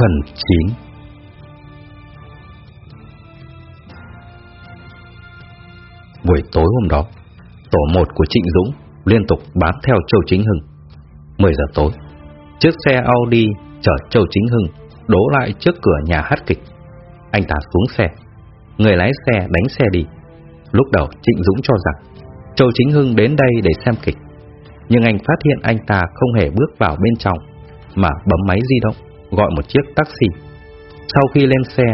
Phần 9 Buổi tối hôm đó, tổ 1 của Trịnh Dũng liên tục bám theo Châu Chính Hưng. 10 giờ tối, chiếc xe Audi chở Châu Chính Hưng đổ lại trước cửa nhà hát kịch. Anh ta xuống xe, người lái xe đánh xe đi. Lúc đầu Trịnh Dũng cho rằng Châu Chính Hưng đến đây để xem kịch, nhưng anh phát hiện anh ta không hề bước vào bên trong mà bấm máy di động gọi một chiếc taxi. Sau khi lên xe,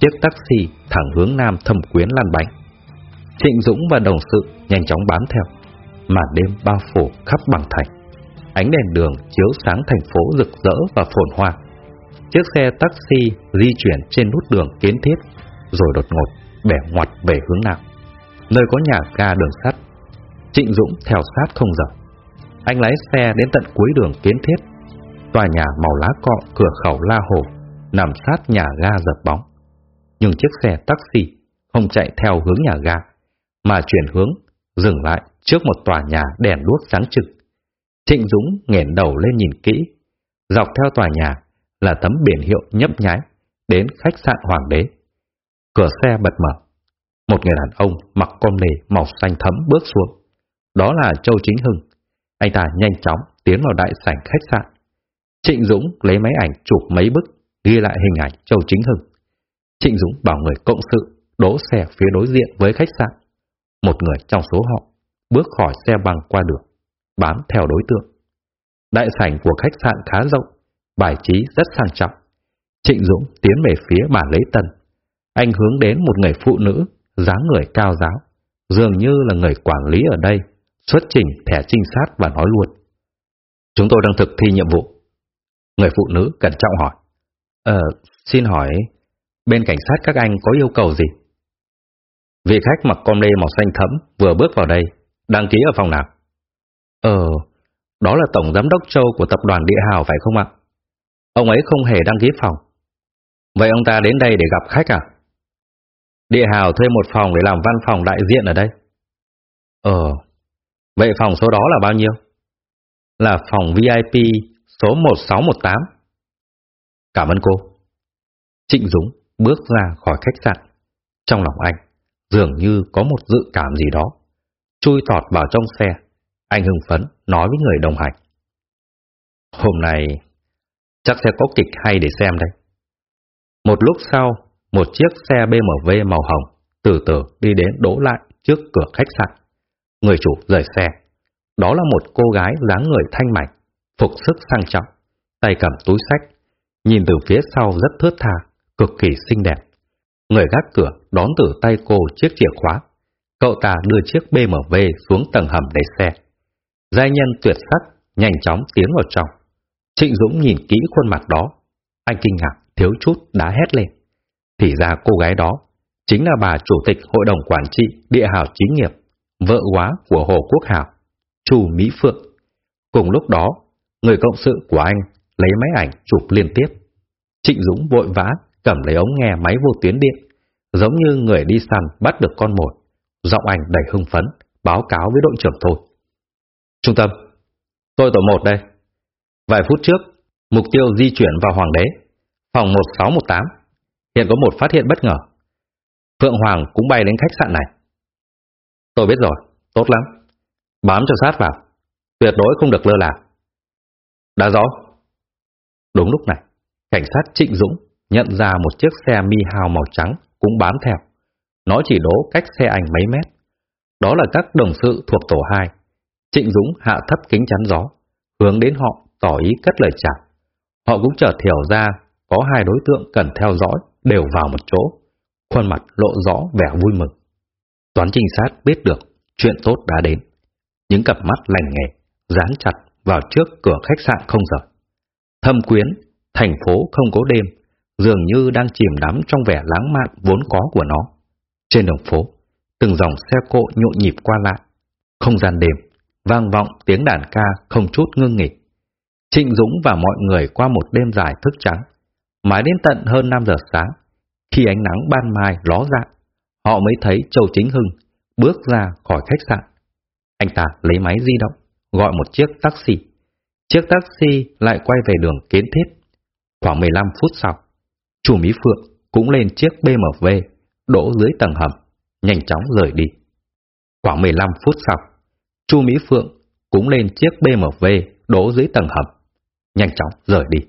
chiếc taxi thẳng hướng Nam Thâm Quyến lăn bánh. Trịnh Dũng và đồng sự nhanh chóng bám theo. Màn đêm bao phủ khắp bằng thành. Ánh đèn đường chiếu sáng thành phố rực rỡ và phồn hoa. Chiếc xe taxi di chuyển trên nút đường kiến thiết, rồi đột ngột bẻ ngoặt về hướng Nam. Nơi có nhà ga đường sắt. Trịnh Dũng theo sát không dở. Anh lái xe đến tận cuối đường kiến thiết Tòa nhà màu lá cọ cửa khẩu La Hồ nằm sát nhà ga giật bóng. Nhưng chiếc xe taxi không chạy theo hướng nhà ga, mà chuyển hướng, dừng lại trước một tòa nhà đèn đuốc sáng trực. Trịnh Dũng nghển đầu lên nhìn kỹ, dọc theo tòa nhà là tấm biển hiệu nhấp nháy đến khách sạn Hoàng đế. Cửa xe bật mở, một người đàn ông mặc con lề màu xanh thấm bước xuống. Đó là Châu Chính Hưng. Anh ta nhanh chóng tiến vào đại sảnh khách sạn. Trịnh Dũng lấy máy ảnh chụp mấy bức, ghi lại hình ảnh Châu Chính Hưng. Trịnh Dũng bảo người cộng sự đỗ xe phía đối diện với khách sạn. Một người trong số họ bước khỏi xe băng qua đường, bám theo đối tượng. Đại sảnh của khách sạn khá rộng, bài trí rất sang trọng. Trịnh Dũng tiến về phía bàn lễ tân. Anh hướng đến một người phụ nữ, dáng người cao giáo, dường như là người quản lý ở đây, xuất trình thẻ trinh sát và nói luôn. Chúng tôi đang thực thi nhiệm vụ, Người phụ nữ cẩn trọng hỏi. Ờ, xin hỏi, bên cảnh sát các anh có yêu cầu gì? Vị khách mặc con lê màu xanh thẫm vừa bước vào đây, đăng ký ở phòng nào? Ờ, đó là Tổng Giám đốc Châu của tập đoàn Địa Hào phải không ạ? Ông ấy không hề đăng ký phòng. Vậy ông ta đến đây để gặp khách à? Địa Hào thuê một phòng để làm văn phòng đại diện ở đây. Ờ, vậy phòng số đó là bao nhiêu? Là phòng VIP số 1618. Cảm ơn cô. Trịnh Dũng bước ra khỏi khách sạn. Trong lòng anh, dường như có một dự cảm gì đó. Chui tọt vào trong xe, anh hưng phấn nói với người đồng hành. Hôm nay, chắc sẽ có kịch hay để xem đây. Một lúc sau, một chiếc xe BMW màu hồng từ từ đi đến đỗ lại trước cửa khách sạn. Người chủ rời xe. Đó là một cô gái dáng người thanh mảnh, phục sức sang trọng, tay cầm túi sách, nhìn từ phía sau rất thướt tha, cực kỳ xinh đẹp. Người gác cửa đón từ tay cô chiếc chìa khóa. Cậu ta đưa chiếc BMW xuống tầng hầm để xe. Giai nhân tuyệt sắc nhanh chóng tiến vào trong. Trịnh Dũng nhìn kỹ khuôn mặt đó. Anh kinh ngạc, thiếu chút đã hét lên. Thì ra cô gái đó chính là bà chủ tịch hội đồng quản trị địa hào chính nghiệp, vợ quá của Hồ Quốc Hào, Chu Mỹ Phượng. Cùng lúc đó, người cộng sự của anh lấy máy ảnh chụp liên tiếp. Trịnh Dũng vội vã cầm lấy ống nghe máy vô tuyến điện, giống như người đi săn bắt được con mồi. Giọng anh đầy hưng phấn, báo cáo với đội trưởng thôi. Trung tâm, tôi tổ một đây. Vài phút trước, mục tiêu di chuyển vào Hoàng đế, phòng 1618. Hiện có một phát hiện bất ngờ. Phượng Hoàng cũng bay đến khách sạn này. Tôi biết rồi, tốt lắm. Bám cho sát vào, tuyệt đối không được lơ là. Đã rõ. Đúng lúc này, cảnh sát Trịnh Dũng nhận ra một chiếc xe mi hào màu trắng cũng bám theo. Nó chỉ đỗ cách xe ảnh mấy mét. Đó là các đồng sự thuộc tổ 2. Trịnh Dũng hạ thấp kính chắn gió, hướng đến họ tỏ ý cất lời chào. Họ cũng chợt hiểu ra có hai đối tượng cần theo dõi đều vào một chỗ, khuôn mặt lộ rõ vẻ vui mừng. Toán trinh sát biết được chuyện tốt đã đến. Những cặp mắt lành nghề, dán chặt vào trước cửa khách sạn không giờ. Thâm quyến, thành phố không có đêm, dường như đang chìm đắm trong vẻ lãng mạn vốn có của nó. Trên đường phố, từng dòng xe cộ nhộn nhịp qua lại. Không gian đêm, vang vọng tiếng đàn ca không chút ngưng nghỉ. Trịnh Dũng và mọi người qua một đêm dài thức trắng, mãi đến tận hơn 5 giờ sáng, khi ánh nắng ban mai ló dạng, họ mới thấy Châu Chính Hưng bước ra khỏi khách sạn. Anh ta lấy máy di động, gọi một chiếc taxi. Chiếc taxi lại quay về đường kiến thiết. Khoảng 15 phút sau, chủ Mỹ Phượng cũng lên chiếc BMW đỗ dưới tầng hầm, nhanh chóng rời đi. Khoảng 15 phút sau, Chu Mỹ Phượng cũng lên chiếc BMW đỗ dưới tầng hầm, nhanh chóng rời đi.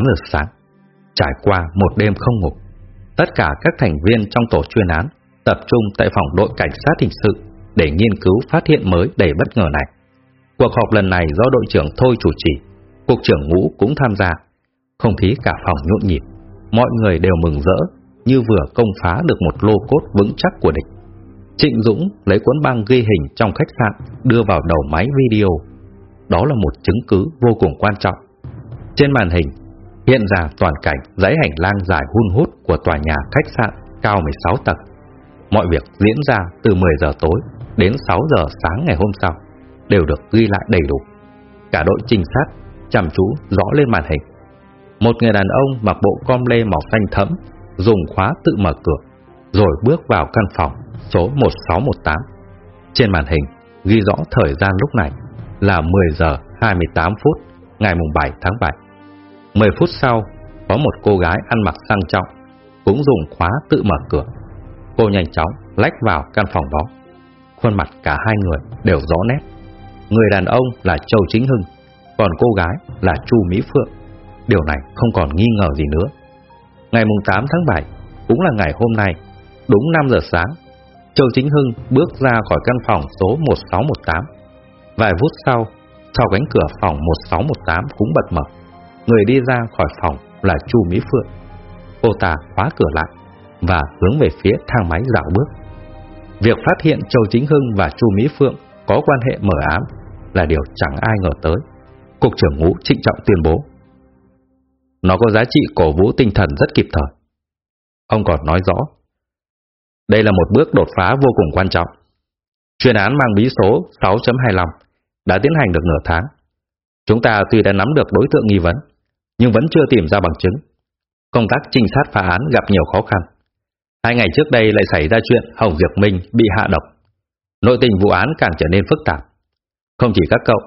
8 giờ sáng, trải qua một đêm không ngủ, tất cả các thành viên trong tổ chuyên án tập trung tại phòng đội cảnh sát hình sự để nghiên cứu phát hiện mới đầy bất ngờ này. Cuộc họp lần này do đội trưởng Thôi chủ trì, cục trưởng Ngũ cũng tham gia. Không khí cả phòng nhộn nhịp, mọi người đều mừng rỡ như vừa công phá được một lô cốt vững chắc của địch. Trịnh Dũng lấy cuốn băng ghi hình trong khách sạn đưa vào đầu máy video. Đó là một chứng cứ vô cùng quan trọng. Trên màn hình hiện ra toàn cảnh dãy hành lang dài hun hút của tòa nhà khách sạn cao 16 tầng. Mọi việc diễn ra từ 10 giờ tối đến 6 giờ sáng ngày hôm sau đều được ghi lại đầy đủ. Cả đội trinh sát chăm chú rõ lên màn hình. Một người đàn ông mặc bộ com lê màu xanh thẫm dùng khóa tự mở cửa rồi bước vào căn phòng số 1618. Trên màn hình ghi rõ thời gian lúc này là 10 giờ 28 phút, ngày mùng 7 tháng 7. 10 phút sau, có một cô gái ăn mặc sang trọng cũng dùng khóa tự mở cửa. Cô nhanh chóng lách vào căn phòng đó. Khuôn mặt cả hai người đều rõ nét. Người đàn ông là Châu Chính Hưng, còn cô gái là Chu Mỹ Phượng. Điều này không còn nghi ngờ gì nữa. Ngày mùng 8 tháng 7 cũng là ngày hôm nay, đúng 5 giờ sáng, Châu Chính Hưng bước ra khỏi căn phòng số 1618. Vài phút sau, sau cánh cửa phòng 1618 cũng bật mở. Người đi ra khỏi phòng là Chu Mỹ Phượng. Cô ta khóa cửa lại và hướng về phía thang máy dạo bước. Việc phát hiện Châu Chính Hưng và Chu Mỹ Phượng có quan hệ mở ám là điều chẳng ai ngờ tới. Cục trưởng ngũ trịnh trọng tuyên bố. Nó có giá trị cổ vũ tinh thần rất kịp thời. Ông còn nói rõ, đây là một bước đột phá vô cùng quan trọng. Chuyên án mang bí số 6.25 đã tiến hành được nửa tháng. Chúng ta tuy đã nắm được đối tượng nghi vấn, nhưng vẫn chưa tìm ra bằng chứng. Công tác trinh sát phá án gặp nhiều khó khăn. Hai ngày trước đây lại xảy ra chuyện Hồng Diệp Minh bị hạ độc. Nội tình vụ án càng trở nên phức tạp. Không chỉ các cậu,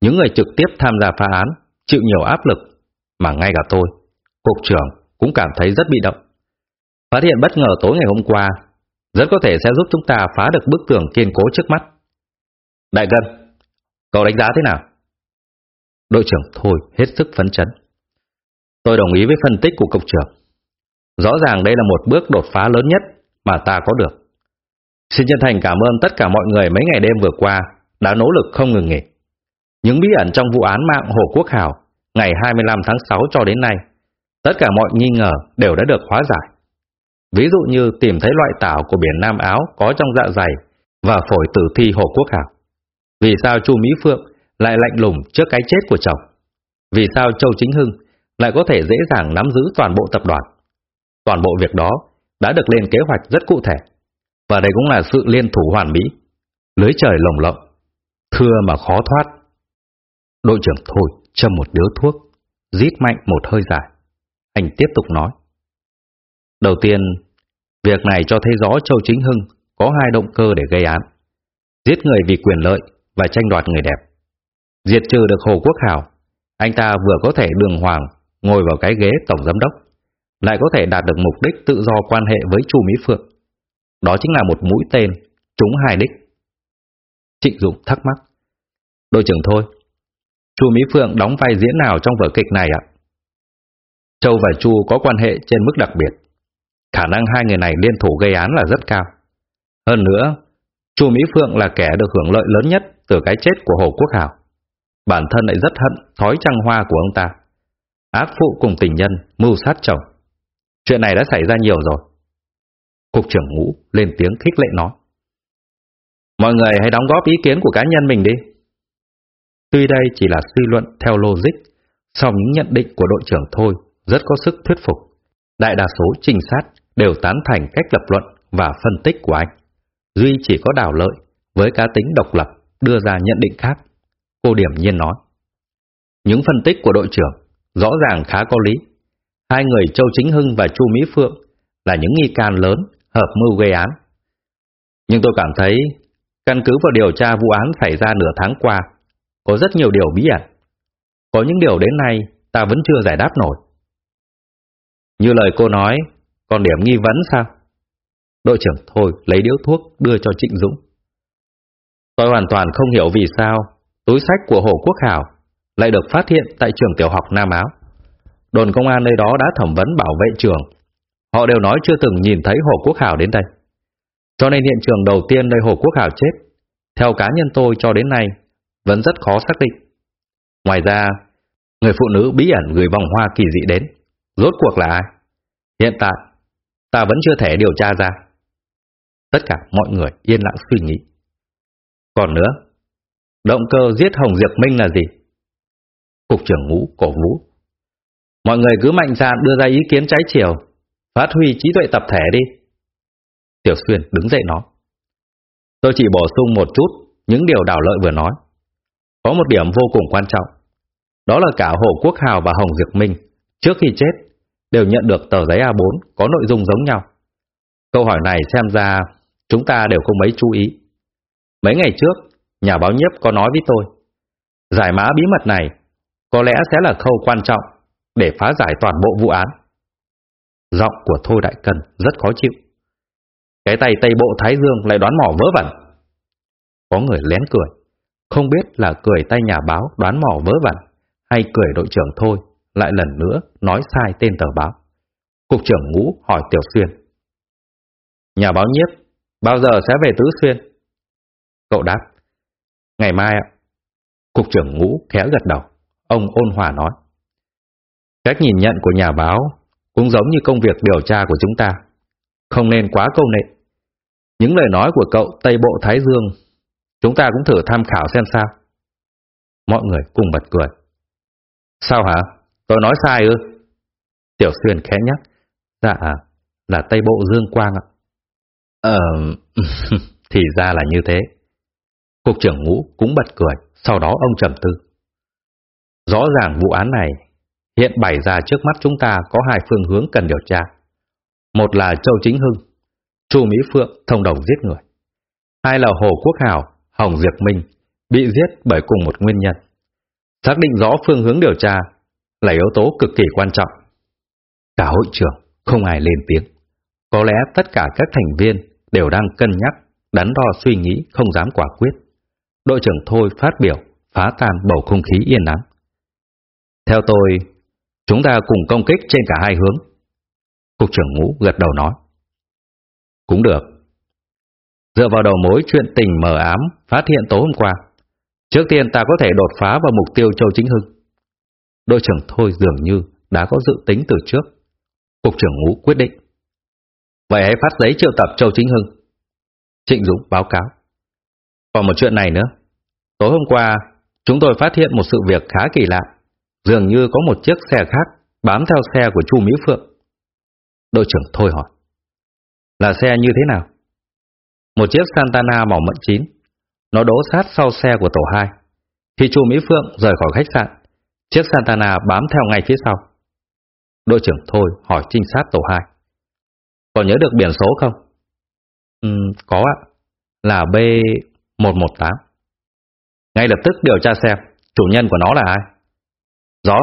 những người trực tiếp tham gia phá án chịu nhiều áp lực, mà ngay cả tôi, cục trưởng cũng cảm thấy rất bị động. Phát hiện bất ngờ tối ngày hôm qua, rất có thể sẽ giúp chúng ta phá được bức tường kiên cố trước mắt. Đại Gân, cậu đánh giá thế nào? Đội trưởng Thôi hết sức phấn chấn. Tôi đồng ý với phân tích của cục trưởng. Rõ ràng đây là một bước đột phá lớn nhất mà ta có được. Xin chân thành cảm ơn tất cả mọi người mấy ngày đêm vừa qua đã nỗ lực không ngừng nghỉ. Những bí ẩn trong vụ án mạng Hồ Quốc Hào ngày 25 tháng 6 cho đến nay, tất cả mọi nghi ngờ đều đã được hóa giải. Ví dụ như tìm thấy loại tảo của biển Nam Áo có trong dạ dày và phổi tử thi Hồ Quốc Hào. Vì sao Chu Mỹ Phượng lại lạnh lùng trước cái chết của chồng? Vì sao Châu Chính Hưng lại có thể dễ dàng nắm giữ toàn bộ tập đoàn? Toàn bộ việc đó đã được lên kế hoạch rất cụ thể. Và đây cũng là sự liên thủ hoàn mỹ. Lưới trời lồng lộng, thưa mà khó thoát. Đội trưởng thôi châm một điếu thuốc, rít mạnh một hơi dài. Anh tiếp tục nói. Đầu tiên, việc này cho thấy rõ Châu Chính Hưng có hai động cơ để gây án. Giết người vì quyền lợi và tranh đoạt người đẹp. Diệt trừ được Hồ Quốc Hảo, anh ta vừa có thể đường hoàng ngồi vào cái ghế tổng giám đốc, lại có thể đạt được mục đích tự do quan hệ với Chu Mỹ Phượng. Đó chính là một mũi tên, trúng hai đích. Trịnh Dụng thắc mắc. Đội trưởng thôi, Chu Mỹ Phượng đóng vai diễn nào trong vở kịch này ạ? Châu và Chu có quan hệ trên mức đặc biệt. Khả năng hai người này liên thủ gây án là rất cao. Hơn nữa, Chu Mỹ Phượng là kẻ được hưởng lợi lớn nhất từ cái chết của Hồ Quốc Hảo. Bản thân lại rất hận thói trăng hoa của ông ta. Ác phụ cùng tình nhân, mưu sát chồng. Chuyện này đã xảy ra nhiều rồi. Cục trưởng ngũ lên tiếng khích lệ nói. Mọi người hãy đóng góp ý kiến của cá nhân mình đi. Tuy đây chỉ là suy luận theo logic, song những nhận định của đội trưởng thôi rất có sức thuyết phục. Đại đa số trinh sát đều tán thành cách lập luận và phân tích của anh. Duy chỉ có đảo lợi với cá tính độc lập đưa ra nhận định khác. Cô điểm nhiên nói. Những phân tích của đội trưởng rõ ràng khá có lý. Hai người Châu Chính Hưng và Chu Mỹ Phượng là những nghi can lớn hợp mưu gây án. Nhưng tôi cảm thấy, căn cứ vào điều tra vụ án xảy ra nửa tháng qua, có rất nhiều điều bí ẩn. Có những điều đến nay ta vẫn chưa giải đáp nổi. Như lời cô nói, còn điểm nghi vấn sao? Đội trưởng thôi lấy điếu thuốc đưa cho Trịnh Dũng. Tôi hoàn toàn không hiểu vì sao túi sách của Hồ Quốc Hảo lại được phát hiện tại trường tiểu học Nam Áo. Đồn công an nơi đó đã thẩm vấn bảo vệ trường. Họ đều nói chưa từng nhìn thấy Hồ Quốc Hảo đến đây. Cho nên hiện trường đầu tiên nơi Hồ Quốc Hảo chết, theo cá nhân tôi cho đến nay, vẫn rất khó xác định. Ngoài ra, người phụ nữ bí ẩn gửi vòng hoa kỳ dị đến, rốt cuộc là ai? Hiện tại, ta vẫn chưa thể điều tra ra. Tất cả mọi người yên lặng suy nghĩ. Còn nữa, động cơ giết Hồng Diệp Minh là gì? Cục trưởng ngũ cổ vũ. Mọi người cứ mạnh dạn đưa ra ý kiến trái chiều, phát huy trí tuệ tập thể đi. Tiểu Xuyên đứng dậy nói. Tôi chỉ bổ sung một chút những điều đảo lợi vừa nói. Có một điểm vô cùng quan trọng. Đó là cả Hồ Quốc Hào và Hồng Diệp Minh, trước khi chết, đều nhận được tờ giấy A4 có nội dung giống nhau. Câu hỏi này xem ra chúng ta đều không mấy chú ý. Mấy ngày trước, nhà báo nhiếp có nói với tôi, giải mã bí mật này có lẽ sẽ là khâu quan trọng để phá giải toàn bộ vụ án. Giọng của Thôi Đại Cần rất khó chịu. Cái tay Tây Bộ Thái Dương lại đoán mỏ vớ vẩn. Có người lén cười, không biết là cười tay nhà báo đoán mỏ vớ vẩn hay cười đội trưởng Thôi lại lần nữa nói sai tên tờ báo. Cục trưởng Ngũ hỏi Tiểu Xuyên. Nhà báo nhiếp, bao giờ sẽ về Tứ Xuyên? Cậu đáp. Ngày mai ạ. Cục trưởng Ngũ khéo gật đầu. Ông ôn hòa nói. Cách nhìn nhận của nhà báo cũng giống như công việc điều tra của chúng ta. Không nên quá câu nệ. Những lời nói của cậu Tây Bộ Thái Dương, chúng ta cũng thử tham khảo xem sao. Mọi người cùng bật cười. Sao hả? Tôi nói sai ư? Tiểu Xuyên khẽ nhắc. Dạ, à, là Tây Bộ Dương Quang ạ. Ờ, thì ra là như thế. Cục trưởng ngũ cũng bật cười, sau đó ông trầm tư. Rõ ràng vụ án này hiện bày ra trước mắt chúng ta có hai phương hướng cần điều tra. Một là Châu Chính Hưng, Chu Mỹ Phượng thông đồng giết người. Hai là Hồ Quốc Hào, Hồng Diệp Minh bị giết bởi cùng một nguyên nhân. Xác định rõ phương hướng điều tra là yếu tố cực kỳ quan trọng. Cả hội trưởng không ai lên tiếng. Có lẽ tất cả các thành viên đều đang cân nhắc, đắn đo suy nghĩ không dám quả quyết. Đội trưởng Thôi phát biểu, phá tan bầu không khí yên ắng. Theo tôi, chúng ta cùng công kích trên cả hai hướng. Cục trưởng ngũ gật đầu nói. Cũng được. Dựa vào đầu mối chuyện tình mờ ám phát hiện tối hôm qua, trước tiên ta có thể đột phá vào mục tiêu Châu Chính Hưng. Đội trưởng Thôi dường như đã có dự tính từ trước. Cục trưởng ngũ quyết định. Vậy hãy phát giấy triệu tập Châu Chính Hưng. Trịnh Dũng báo cáo. Còn một chuyện này nữa. Tối hôm qua, chúng tôi phát hiện một sự việc khá kỳ lạ. Dường như có một chiếc xe khác bám theo xe của Chu Mỹ Phượng. Đội trưởng Thôi hỏi. Là xe như thế nào? Một chiếc Santana màu mận chín. Nó đỗ sát sau xe của tổ 2. Khi Chu Mỹ Phượng rời khỏi khách sạn, chiếc Santana bám theo ngay phía sau. Đội trưởng Thôi hỏi trinh sát tổ 2. Còn nhớ được biển số không? Ừ, có ạ. Là B118. Ngay lập tức điều tra xem chủ nhân của nó là ai. Rõ.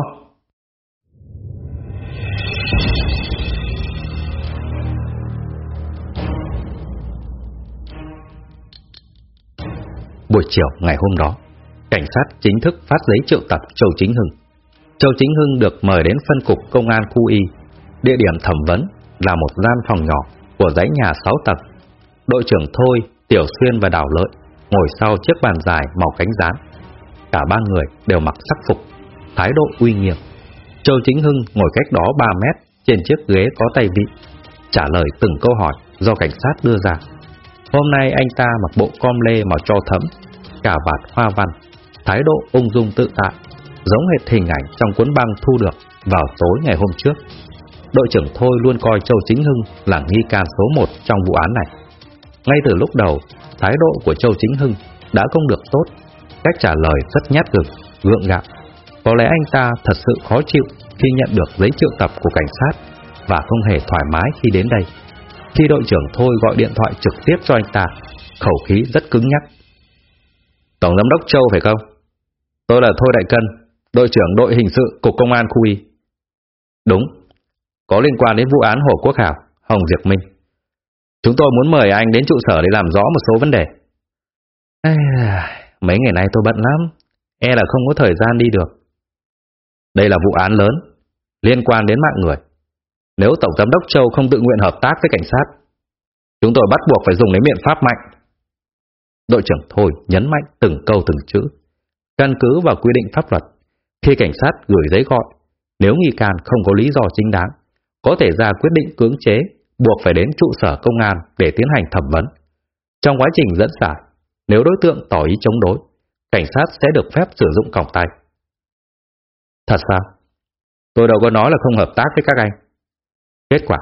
Buổi chiều ngày hôm đó, cảnh sát chính thức phát giấy triệu tập Châu Chính Hưng. Châu Chính Hưng được mời đến phân cục công an khu y. Địa điểm thẩm vấn là một gian phòng nhỏ của dãy nhà 6 tầng. Đội trưởng Thôi, Tiểu Xuyên và Đào Lợi ngồi sau chiếc bàn dài màu cánh rán. Cả ba người đều mặc sắc phục, thái độ uy nghiêm. Châu Chính Hưng ngồi cách đó 3 mét trên chiếc ghế có tay vị, trả lời từng câu hỏi do cảnh sát đưa ra. Hôm nay anh ta mặc bộ com lê màu cho thấm, cả vạt hoa văn, thái độ ung dung tự tại, giống hệt hình ảnh trong cuốn băng thu được vào tối ngày hôm trước. Đội trưởng Thôi luôn coi Châu Chính Hưng là nghi can số một trong vụ án này. Ngay từ lúc đầu, thái độ của Châu Chính Hưng đã không được tốt, cách trả lời rất nhát gừng, gượng gạo. Có lẽ anh ta thật sự khó chịu khi nhận được giấy triệu tập của cảnh sát và không hề thoải mái khi đến đây. khi đội trưởng Thôi gọi điện thoại trực tiếp cho anh ta, khẩu khí rất cứng nhắc. Tổng giám đốc Châu phải không? Tôi là Thôi Đại Cân, đội trưởng đội hình sự Cục Công an khu Y. Đúng, có liên quan đến vụ án Hồ Quốc Hảo, Hồng Diệp Minh. Chúng tôi muốn mời anh đến trụ sở để làm rõ một số vấn đề. À, mấy ngày nay tôi bận lắm, e là không có thời gian đi được. Đây là vụ án lớn, liên quan đến mạng người. Nếu Tổng Giám đốc Châu không tự nguyện hợp tác với cảnh sát, chúng tôi bắt buộc phải dùng đến biện pháp mạnh. Đội trưởng Thôi nhấn mạnh từng câu từng chữ. Căn cứ vào quy định pháp luật, khi cảnh sát gửi giấy gọi, nếu nghi can không có lý do chính đáng, có thể ra quyết định cưỡng chế, buộc phải đến trụ sở công an để tiến hành thẩm vấn. Trong quá trình dẫn giải, nếu đối tượng tỏ ý chống đối, cảnh sát sẽ được phép sử dụng còng tay. Thật sao? Tôi đâu có nói là không hợp tác với các anh. Kết quả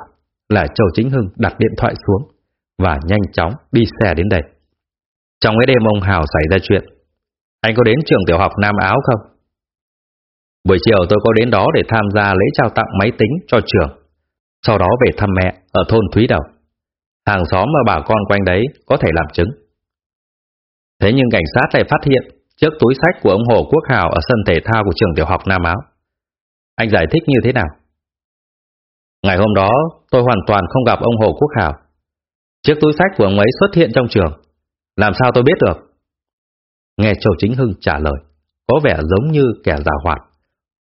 là Châu Chính Hưng đặt điện thoại xuống và nhanh chóng đi xe đến đây. Trong cái đêm ông Hào xảy ra chuyện, anh có đến trường tiểu học Nam Áo không? Buổi chiều tôi có đến đó để tham gia lễ trao tặng máy tính cho trường, sau đó về thăm mẹ ở thôn Thúy Đầu. Hàng xóm và bà con quanh đấy có thể làm chứng. Thế nhưng cảnh sát lại phát hiện chiếc túi sách của ông Hồ Quốc Hào ở sân thể thao của trường tiểu học Nam Áo. Anh giải thích như thế nào? Ngày hôm đó, tôi hoàn toàn không gặp ông Hồ Quốc Hào. Chiếc túi sách của ông ấy xuất hiện trong trường. Làm sao tôi biết được? Nghe Châu Chính Hưng trả lời, có vẻ giống như kẻ giả hoạt,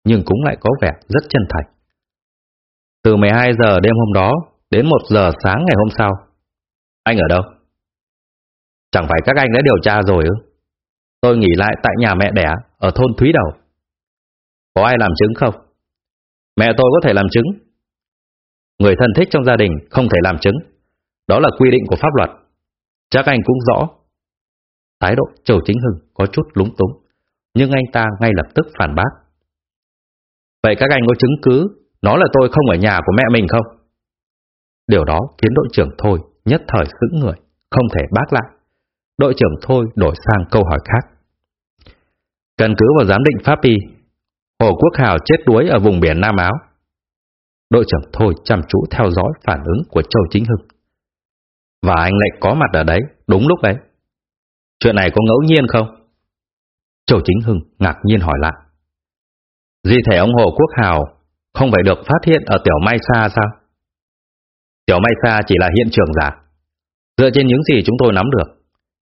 nhưng cũng lại có vẻ rất chân thành. Từ 12 giờ đêm hôm đó đến 1 giờ sáng ngày hôm sau, anh ở đâu? Chẳng phải các anh đã điều tra rồi ư? Tôi nghỉ lại tại nhà mẹ đẻ ở thôn Thúy Đầu. Có ai làm chứng không? Mẹ tôi có thể làm chứng. Người thân thích trong gia đình không thể làm chứng. Đó là quy định của pháp luật. Chắc anh cũng rõ. Thái độ Châu Chính Hưng có chút lúng túng, nhưng anh ta ngay lập tức phản bác. Vậy các anh có chứng cứ nói là tôi không ở nhà của mẹ mình không? Điều đó khiến đội trưởng Thôi nhất thời sững người, không thể bác lại. Đội trưởng Thôi đổi sang câu hỏi khác. Căn cứ vào giám định pháp y, Hồ Quốc Hào chết đuối ở vùng biển Nam Áo. Đội trưởng Thôi chăm chú theo dõi phản ứng của Châu Chính Hưng. Và anh lại có mặt ở đấy, đúng lúc ấy. Chuyện này có ngẫu nhiên không? Châu Chính Hưng ngạc nhiên hỏi lại. Di thể ông Hồ Quốc Hào không phải được phát hiện ở Tiểu Mai Sa sao? Tiểu Mai Sa chỉ là hiện trường giả. Dựa trên những gì chúng tôi nắm được,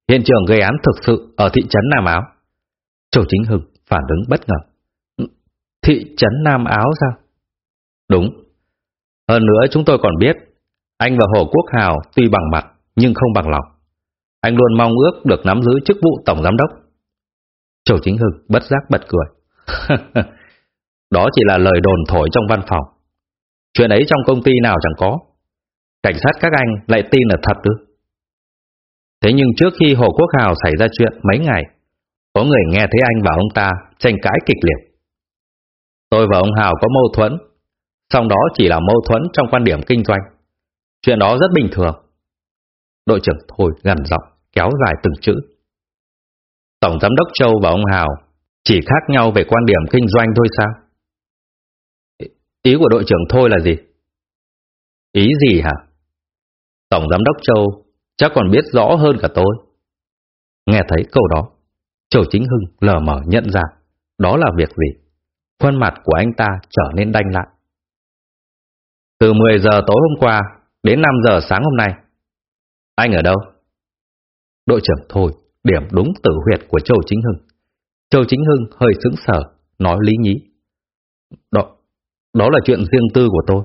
hiện trường gây án thực sự ở thị trấn Nam Áo. Châu Chính Hưng phản ứng bất ngờ. Thị trấn Nam Áo sao? Đúng. Hơn nữa chúng tôi còn biết, anh và Hồ Quốc Hào tuy bằng mặt nhưng không bằng lòng. Anh luôn mong ước được nắm giữ chức vụ tổng giám đốc. Châu Chính Hưng bất giác bật cười. Đó chỉ là lời đồn thổi trong văn phòng. Chuyện ấy trong công ty nào chẳng có. Cảnh sát các anh lại tin là thật ư? Thế nhưng trước khi Hồ Quốc Hào xảy ra chuyện mấy ngày, có người nghe thấy anh và ông ta tranh cãi kịch liệt. Tôi và ông Hào có mâu thuẫn, song đó chỉ là mâu thuẫn trong quan điểm kinh doanh. Chuyện đó rất bình thường. Đội trưởng Thôi gần giọng, kéo dài từng chữ. Tổng giám đốc Châu và ông Hào chỉ khác nhau về quan điểm kinh doanh thôi sao? Ý của đội trưởng Thôi là gì? Ý gì hả? Tổng giám đốc Châu chắc còn biết rõ hơn cả tôi. Nghe thấy câu đó, Châu Chính Hưng lờ mờ nhận ra đó là việc gì. Khuôn mặt của anh ta trở nên đanh lại. Từ 10 giờ tối hôm qua đến 5 giờ sáng hôm nay, anh ở đâu? Đội trưởng Thôi điểm đúng tử huyệt của Châu Chính Hưng. Châu Chính Hưng hơi sững sờ, nói lý nhí. Đó, đó là chuyện riêng tư của tôi.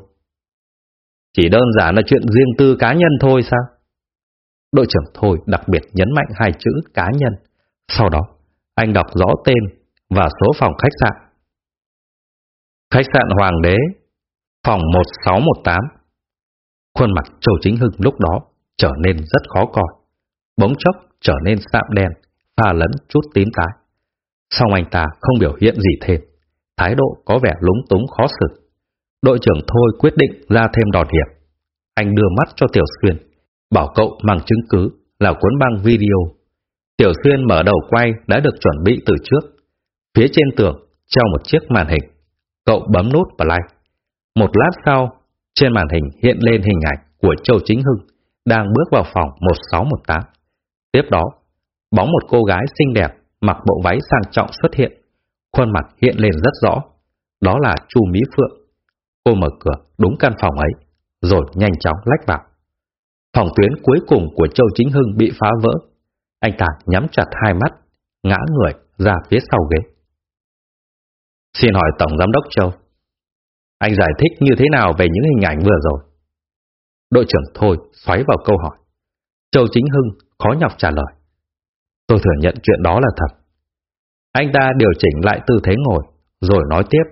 Chỉ đơn giản là chuyện riêng tư cá nhân thôi sao? Đội trưởng Thôi đặc biệt nhấn mạnh hai chữ cá nhân. Sau đó, anh đọc rõ tên và số phòng khách sạn. Khách sạn Hoàng đế, phòng 1618. Khuôn mặt Châu Chính Hưng lúc đó trở nên rất khó coi. Bỗng chốc trở nên sạm đen, pha lẫn chút tím tái. Xong anh ta không biểu hiện gì thêm, thái độ có vẻ lúng túng khó xử. Đội trưởng Thôi quyết định ra thêm đòn hiệp. Anh đưa mắt cho Tiểu Xuyên, bảo cậu mang chứng cứ là cuốn băng video. Tiểu Xuyên mở đầu quay đã được chuẩn bị từ trước. Phía trên tường treo một chiếc màn hình. Cậu bấm nút play. Một lát sau, trên màn hình hiện lên hình ảnh của Châu Chính Hưng đang bước vào phòng 1618. Tiếp đó, bóng một cô gái xinh đẹp mặc bộ váy sang trọng xuất hiện, khuôn mặt hiện lên rất rõ. Đó là Chu Mỹ Phượng. Cô mở cửa đúng căn phòng ấy, rồi nhanh chóng lách vào. Phòng tuyến cuối cùng của Châu Chính Hưng bị phá vỡ. Anh ta nhắm chặt hai mắt, ngã người ra phía sau ghế. Xin hỏi Tổng Giám đốc Châu, anh giải thích như thế nào về những hình ảnh vừa rồi? Đội trưởng Thôi xoáy vào câu hỏi. Châu Chính Hưng khó nhọc trả lời. Tôi thừa nhận chuyện đó là thật. Anh ta điều chỉnh lại tư thế ngồi, rồi nói tiếp.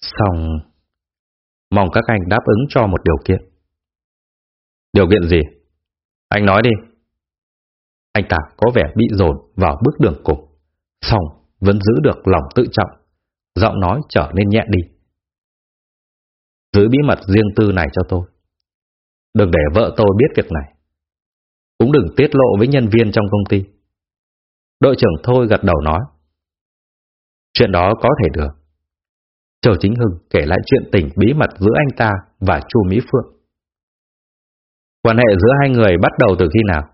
Xong, mong các anh đáp ứng cho một điều kiện. Điều kiện gì? Anh nói đi. Anh ta có vẻ bị dồn vào bước đường cùng, xong vẫn giữ được lòng tự trọng, giọng nói trở nên nhẹ đi. Giữ bí mật riêng tư này cho tôi. Đừng để vợ tôi biết việc này. Cũng đừng tiết lộ với nhân viên trong công ty. Đội trưởng Thôi gật đầu nói. Chuyện đó có thể được. Châu Chính Hưng kể lại chuyện tình bí mật giữa anh ta và Chu Mỹ Phượng. Quan hệ giữa hai người bắt đầu từ khi nào?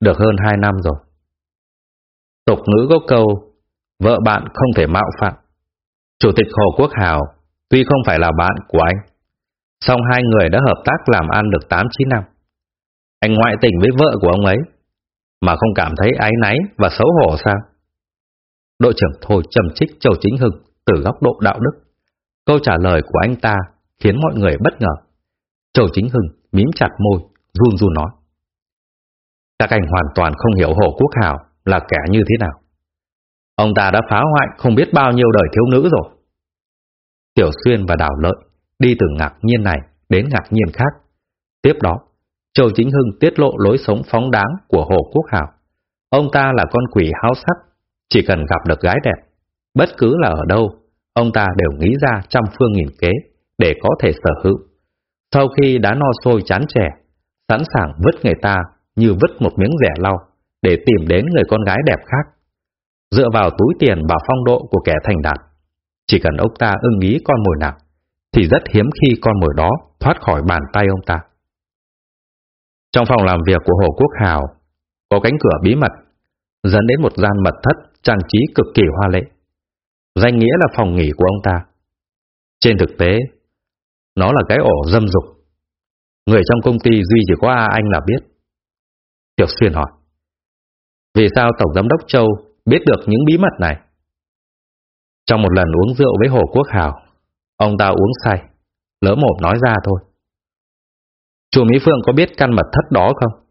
Được hơn hai năm rồi. Tục ngữ có câu, vợ bạn không thể mạo phạm. Chủ tịch Hồ Quốc Hào tuy không phải là bạn của anh, song hai người đã hợp tác làm ăn được 8-9 năm. Anh ngoại tình với vợ của ông ấy, mà không cảm thấy áy náy và xấu hổ sao? Đội trưởng Thôi trầm trích Châu Chính Hưng từ góc độ đạo đức. Câu trả lời của anh ta khiến mọi người bất ngờ. Châu Chính Hưng mím chặt môi, run run nói. Các anh hoàn toàn không hiểu Hồ Quốc Hào là kẻ như thế nào. Ông ta đã phá hoại không biết bao nhiêu đời thiếu nữ rồi. Tiểu Xuyên và Đào Lợi đi từ ngạc nhiên này đến ngạc nhiên khác. Tiếp đó, Châu Chính Hưng tiết lộ lối sống phóng đáng của Hồ Quốc Hào. Ông ta là con quỷ háo sắc, chỉ cần gặp được gái đẹp, bất cứ là ở đâu, ông ta đều nghĩ ra trăm phương nghìn kế để có thể sở hữu. Sau khi đã no sôi chán trẻ, sẵn sàng vứt người ta như vứt một miếng rẻ lau để tìm đến người con gái đẹp khác. Dựa vào túi tiền và phong độ của kẻ thành đạt, chỉ cần ông ta ưng ý con mồi nào, thì rất hiếm khi con mồi đó thoát khỏi bàn tay ông ta. Trong phòng làm việc của Hồ Quốc Hào, có cánh cửa bí mật, dẫn đến một gian mật thất trang trí cực kỳ hoa lệ. Danh nghĩa là phòng nghỉ của ông ta. Trên thực tế, nó là cái ổ dâm dục. Người trong công ty duy chỉ có A Anh là biết. Tiểu Xuyên hỏi. Vì sao Tổng Giám đốc Châu biết được những bí mật này? Trong một lần uống rượu với Hồ Quốc Hào, ông ta uống say, lỡ mồm nói ra thôi. Chùa Mỹ Phượng có biết căn mật thất đó không?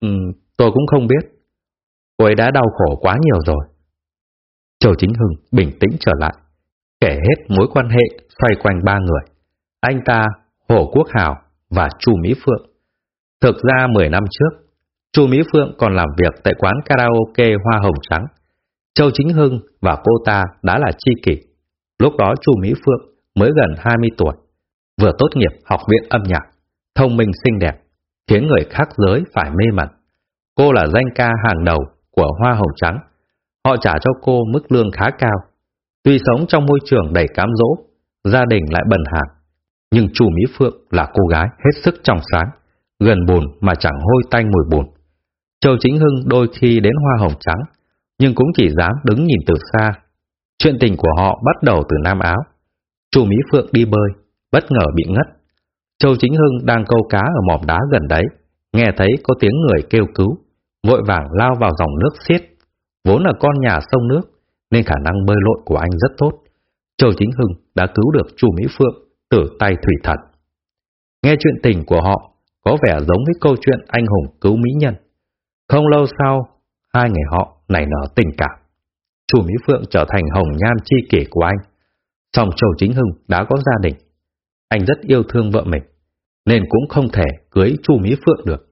Ừ, tôi cũng không biết. Cô ấy đã đau khổ quá nhiều rồi. Châu Chính Hưng bình tĩnh trở lại, kể hết mối quan hệ xoay quanh ba người. Anh ta, Hồ Quốc Hào và Chu Mỹ Phượng. Thực ra 10 năm trước, Chu Mỹ Phượng còn làm việc tại quán karaoke Hoa Hồng Trắng. Châu Chính Hưng và cô ta đã là chi kỷ. Lúc đó Chu Mỹ Phượng mới gần 20 tuổi, vừa tốt nghiệp học viện âm nhạc, thông minh xinh đẹp, khiến người khác giới phải mê mẩn. Cô là danh ca hàng đầu của Hoa Hồng Trắng. Họ trả cho cô mức lương khá cao. Tuy sống trong môi trường đầy cám dỗ, gia đình lại bần hàn, nhưng Chu Mỹ Phượng là cô gái hết sức trong sáng, gần bùn mà chẳng hôi tanh mùi bùn. Châu Chính Hưng đôi khi đến Hoa Hồng Trắng, nhưng cũng chỉ dám đứng nhìn từ xa. Chuyện tình của họ bắt đầu từ Nam Áo. Chu Mỹ Phượng đi bơi, bất ngờ bị ngất. Châu Chính Hưng đang câu cá ở mỏm đá gần đấy, nghe thấy có tiếng người kêu cứu, vội vàng lao vào dòng nước xiết. Vốn là con nhà sông nước, nên khả năng bơi lội của anh rất tốt. Châu Chính Hưng đã cứu được Chu Mỹ Phượng từ tay thủy thật. Nghe chuyện tình của họ có vẻ giống với câu chuyện anh hùng cứu mỹ nhân. Không lâu sau, hai người họ nảy nở tình cảm. Chủ Mỹ Phượng trở thành hồng nhan chi kỷ của anh. Song Châu Chính Hưng đã có gia đình. Anh rất yêu thương vợ mình, nên cũng không thể cưới Chu Mỹ Phượng được.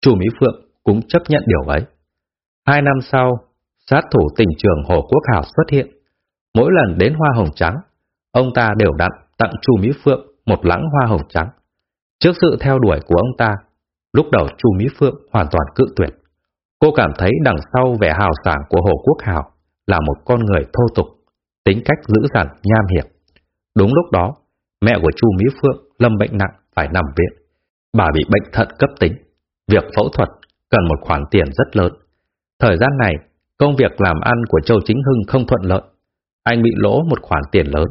Chu Mỹ Phượng cũng chấp nhận điều ấy. Hai năm sau, sát thủ tình trường Hồ Quốc Hào xuất hiện. Mỗi lần đến Hoa Hồng Trắng, ông ta đều đặn tặng Chu Mỹ Phượng một lãng hoa hồng trắng. Trước sự theo đuổi của ông ta, lúc đầu Chu Mỹ Phượng hoàn toàn cự tuyệt. Cô cảm thấy đằng sau vẻ hào sảng của Hồ Quốc Hào là một con người thô tục, tính cách dữ dằn nham hiểm. Đúng lúc đó, mẹ của Chu Mỹ Phượng lâm bệnh nặng phải nằm viện. Bà bị bệnh thận cấp tính. Việc phẫu thuật cần một khoản tiền rất lớn. Thời gian này, công việc làm ăn của Châu Chính Hưng không thuận lợi. Anh bị lỗ một khoản tiền lớn.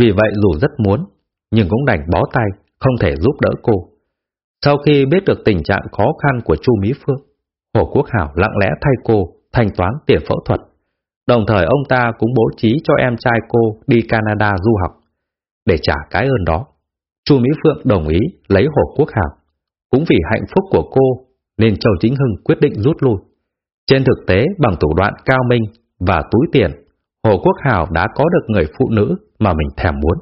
Vì vậy dù rất muốn, nhưng cũng đành bó tay, không thể giúp đỡ cô. Sau khi biết được tình trạng khó khăn của Chu Mỹ Phương, Hồ Quốc Hảo lặng lẽ thay cô thanh toán tiền phẫu thuật. Đồng thời ông ta cũng bố trí cho em trai cô đi Canada du học. Để trả cái ơn đó, Chu Mỹ Phượng đồng ý lấy Hồ Quốc Hảo. Cũng vì hạnh phúc của cô nên Châu Chính Hưng quyết định rút lui. Trên thực tế bằng thủ đoạn cao minh và túi tiền, Hồ Quốc Hảo đã có được người phụ nữ mà mình thèm muốn.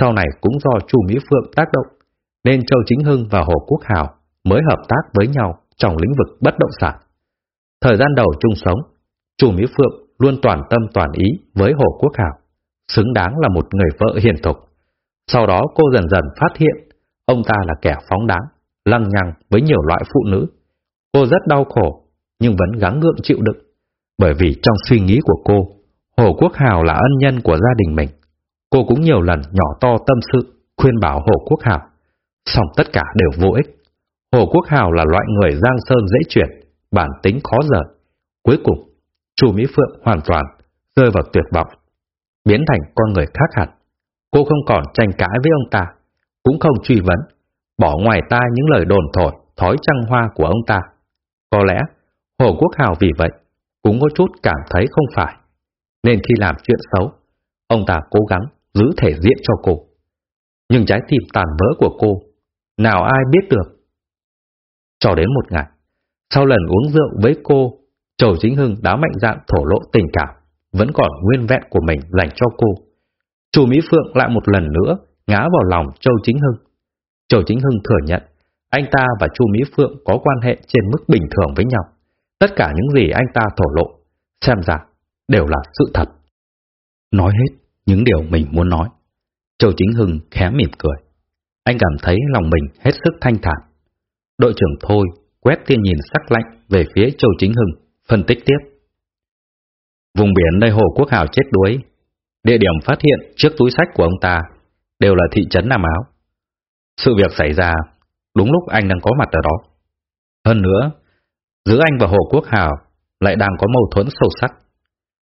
Sau này cũng do Chu Mỹ Phượng tác động, nên Châu Chính Hưng và Hồ Quốc Hảo mới hợp tác với nhau trong lĩnh vực bất động sản. Thời gian đầu chung sống, chủ Mỹ Phượng luôn toàn tâm toàn ý với Hồ Quốc Hảo, xứng đáng là một người vợ hiền thục. Sau đó cô dần dần phát hiện ông ta là kẻ phóng đáng, lăng nhăng với nhiều loại phụ nữ. Cô rất đau khổ, nhưng vẫn gắng gượng chịu đựng, bởi vì trong suy nghĩ của cô, Hồ Quốc Hào là ân nhân của gia đình mình. Cô cũng nhiều lần nhỏ to tâm sự, khuyên bảo Hồ Quốc Hào, song tất cả đều vô ích. Hồ Quốc Hào là loại người giang sơn dễ chuyển, bản tính khó dở. Cuối cùng, Chu Mỹ Phượng hoàn toàn rơi vào tuyệt vọng, biến thành con người khác hẳn. Cô không còn tranh cãi với ông ta, cũng không truy vấn, bỏ ngoài tai những lời đồn thổi, thói trăng hoa của ông ta. Có lẽ, Hồ Quốc Hào vì vậy, cũng có chút cảm thấy không phải. Nên khi làm chuyện xấu, ông ta cố gắng giữ thể diện cho cô. Nhưng trái tim tàn vỡ của cô, nào ai biết được. Cho đến một ngày, sau lần uống rượu với cô, Châu Chính Hưng đã mạnh dạn thổ lộ tình cảm, vẫn còn nguyên vẹn của mình dành cho cô. Chu Mỹ Phượng lại một lần nữa ngã vào lòng Châu Chính Hưng. Châu Chính Hưng thừa nhận, anh ta và Chu Mỹ Phượng có quan hệ trên mức bình thường với nhau. Tất cả những gì anh ta thổ lộ, xem ra đều là sự thật. Nói hết những điều mình muốn nói. Châu Chính Hưng khẽ mỉm cười. Anh cảm thấy lòng mình hết sức thanh thản. Đội trưởng Thôi quét tia nhìn sắc lạnh về phía Châu Chính Hưng, phân tích tiếp. Vùng biển nơi Hồ Quốc Hào chết đuối, địa điểm phát hiện trước túi sách của ông ta đều là thị trấn Nam Áo. Sự việc xảy ra đúng lúc anh đang có mặt ở đó. Hơn nữa, giữa anh và Hồ Quốc Hào lại đang có mâu thuẫn sâu sắc.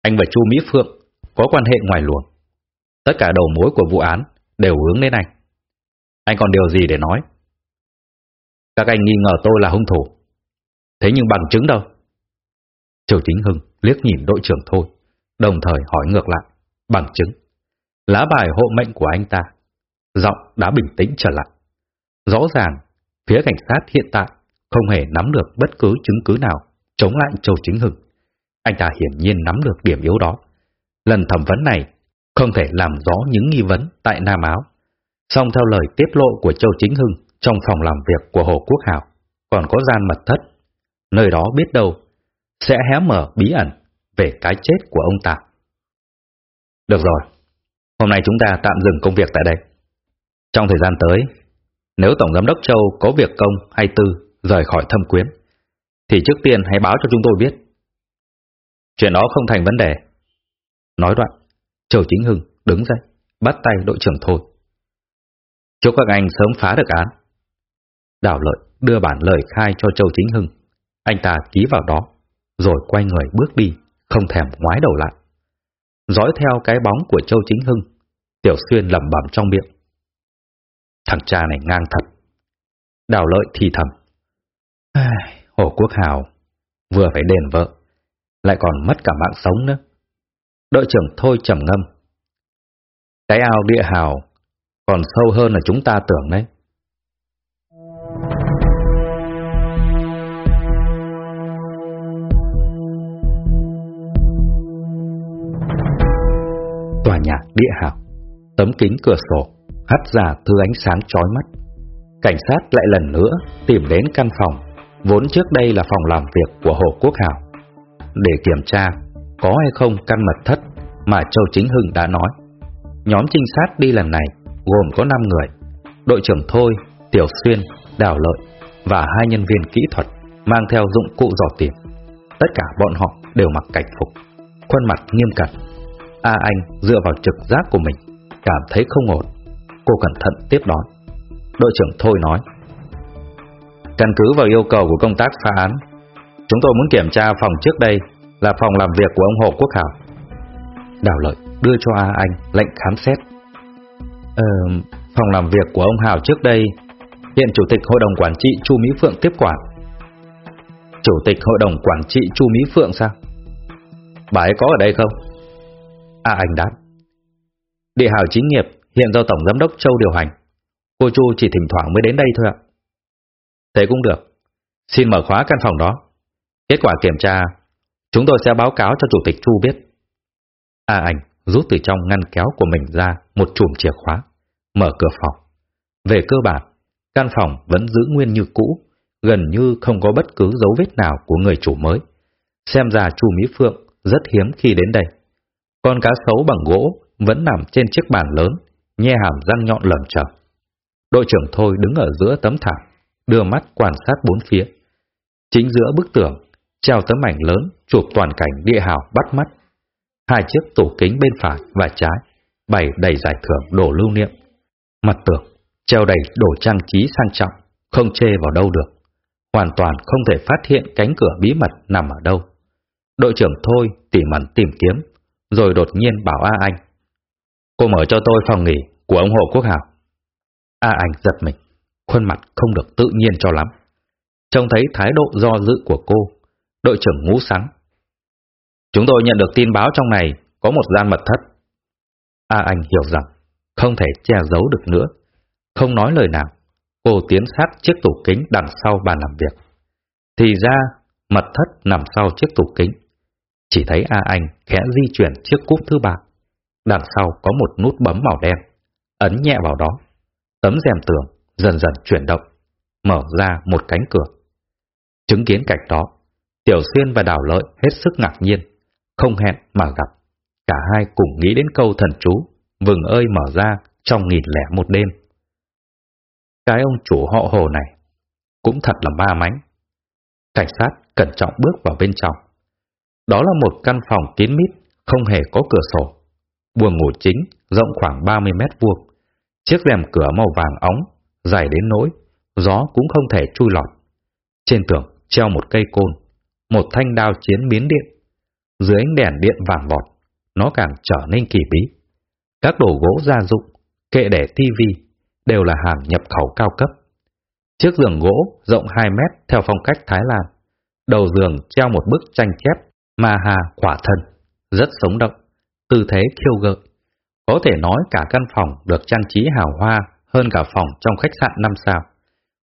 Anh và Chu Mỹ Phượng có quan hệ ngoài luồng. Tất cả đầu mối của vụ án đều hướng đến anh. Anh còn điều gì để nói? Các anh nghi ngờ tôi là hung thủ. Thế nhưng bằng chứng đâu? Triều Chính Hưng liếc nhìn đội trưởng thôi, đồng thời hỏi ngược lại, bằng chứng. Lá bài hộ mệnh của anh ta, giọng đã bình tĩnh trở lại. Rõ ràng, phía cảnh sát hiện tại không hề nắm được bất cứ chứng cứ nào chống lại Châu Chính Hưng. Anh ta hiển nhiên nắm được điểm yếu đó. Lần thẩm vấn này không thể làm rõ những nghi vấn tại Nam Áo. Song theo lời tiết lộ của Châu Chính Hưng trong phòng làm việc của Hồ Quốc Hảo, còn có gian mật thất. Nơi đó biết đâu sẽ hé mở bí ẩn về cái chết của ông ta. Được rồi, hôm nay chúng ta tạm dừng công việc tại đây. Trong thời gian tới, nếu Tổng Giám đốc Châu có việc công hay tư rời khỏi thâm quyến, thì trước tiên hãy báo cho chúng tôi biết. Chuyện đó không thành vấn đề. Nói đoạn, Châu Chính Hưng đứng dậy, bắt tay đội trưởng Thôi. Chúc các anh sớm phá được án đào lợi đưa bản lời khai cho Châu Chính Hưng. Anh ta ký vào đó, rồi quay người bước đi, không thèm ngoái đầu lại. Dõi theo cái bóng của Châu Chính Hưng, Tiểu Xuyên lẩm bẩm trong miệng. Thằng cha này ngang thật. Đào lợi thì thầm. Hồ Quốc Hào vừa phải đền vợ, lại còn mất cả mạng sống nữa. Đội trưởng Thôi trầm ngâm. Cái ao địa hào còn sâu hơn là chúng ta tưởng đấy. Nhà địa hào, tấm kính cửa sổ hắt ra thứ ánh sáng chói mắt. Cảnh sát lại lần nữa tìm đến căn phòng, vốn trước đây là phòng làm việc của Hồ Quốc Hào, để kiểm tra có hay không căn mật thất mà Châu Chính Hưng đã nói. Nhóm trinh sát đi lần này gồm có 5 người, đội trưởng Thôi, Tiểu Xuyên, Đào Lợi và hai nhân viên kỹ thuật mang theo dụng cụ dò tìm. Tất cả bọn họ đều mặc cảnh phục, khuôn mặt nghiêm cẩn. A Anh dựa vào trực giác của mình, cảm thấy không ổn. Cô cẩn thận tiếp đón. Đội trưởng Thôi nói. Căn cứ vào yêu cầu của công tác phá án, chúng tôi muốn kiểm tra phòng trước đây là phòng làm việc của ông Hồ Quốc Hảo. Đào Lợi đưa cho A Anh lệnh khám xét. Ờ, phòng làm việc của ông Hảo trước đây hiện Chủ tịch Hội đồng Quản trị Chu Mỹ Phượng tiếp quản. Chủ tịch Hội đồng Quản trị Chu Mỹ Phượng sao? Bà ấy có ở đây không? A Anh đáp. Địa hào chính nghiệp hiện do Tổng Giám đốc Châu điều hành. Cô Chu chỉ thỉnh thoảng mới đến đây thôi ạ. Thế cũng được. Xin mở khóa căn phòng đó. Kết quả kiểm tra, chúng tôi sẽ báo cáo cho Chủ tịch Chu biết. A Anh rút từ trong ngăn kéo của mình ra một chùm chìa khóa, mở cửa phòng. Về cơ bản, căn phòng vẫn giữ nguyên như cũ, gần như không có bất cứ dấu vết nào của người chủ mới. Xem ra Chu Mỹ Phượng rất hiếm khi đến đây. Con cá sấu bằng gỗ vẫn nằm trên chiếc bàn lớn, nhe hàm răng nhọn lầm chởm. Đội trưởng Thôi đứng ở giữa tấm thảm, đưa mắt quan sát bốn phía. Chính giữa bức tường, treo tấm ảnh lớn chụp toàn cảnh địa hào bắt mắt. Hai chiếc tủ kính bên phải và trái bày đầy giải thưởng đồ lưu niệm. Mặt tường treo đầy đồ trang trí sang trọng, không chê vào đâu được. Hoàn toàn không thể phát hiện cánh cửa bí mật nằm ở đâu. Đội trưởng Thôi tỉ mẩn tìm kiếm, rồi đột nhiên bảo A Anh. Cô mở cho tôi phòng nghỉ của ông Hồ Quốc Hào. A Anh giật mình, khuôn mặt không được tự nhiên cho lắm. Trông thấy thái độ do dự của cô, đội trưởng ngũ sáng. Chúng tôi nhận được tin báo trong này có một gian mật thất. A Anh hiểu rằng không thể che giấu được nữa. Không nói lời nào, cô tiến sát chiếc tủ kính đằng sau bàn làm việc. Thì ra, mật thất nằm sau chiếc tủ kính. Chỉ thấy A Anh khẽ di chuyển chiếc cúp thứ ba. Đằng sau có một nút bấm màu đen. Ấn nhẹ vào đó. Tấm rèm tường dần dần chuyển động, mở ra một cánh cửa. Chứng kiến cảnh đó, Tiểu Xuyên và Đào Lợi hết sức ngạc nhiên, không hẹn mà gặp. Cả hai cùng nghĩ đến câu thần chú, vừng ơi mở ra trong nghìn lẻ một đêm. Cái ông chủ họ hồ này cũng thật là ma mánh. Cảnh sát cẩn trọng bước vào bên trong. Đó là một căn phòng kín mít, không hề có cửa sổ. Buồng ngủ chính rộng khoảng 30 mét vuông. Chiếc rèm cửa màu vàng óng, dài đến nỗi, gió cũng không thể chui lọt. Trên tường treo một cây côn, một thanh đao chiến biến điện. Dưới ánh đèn điện vàng vọt, nó càng trở nên kỳ bí. Các đồ gỗ gia dụng, kệ để tivi đều là hàng nhập khẩu cao cấp. Chiếc giường gỗ rộng 2 mét theo phong cách Thái Lan. Đầu giường treo một bức tranh chép Ma Hà Quả Thần, rất sống động, tư thế khiêu gợi. Có thể nói cả căn phòng được trang trí hào hoa hơn cả phòng trong khách sạn 5 sao,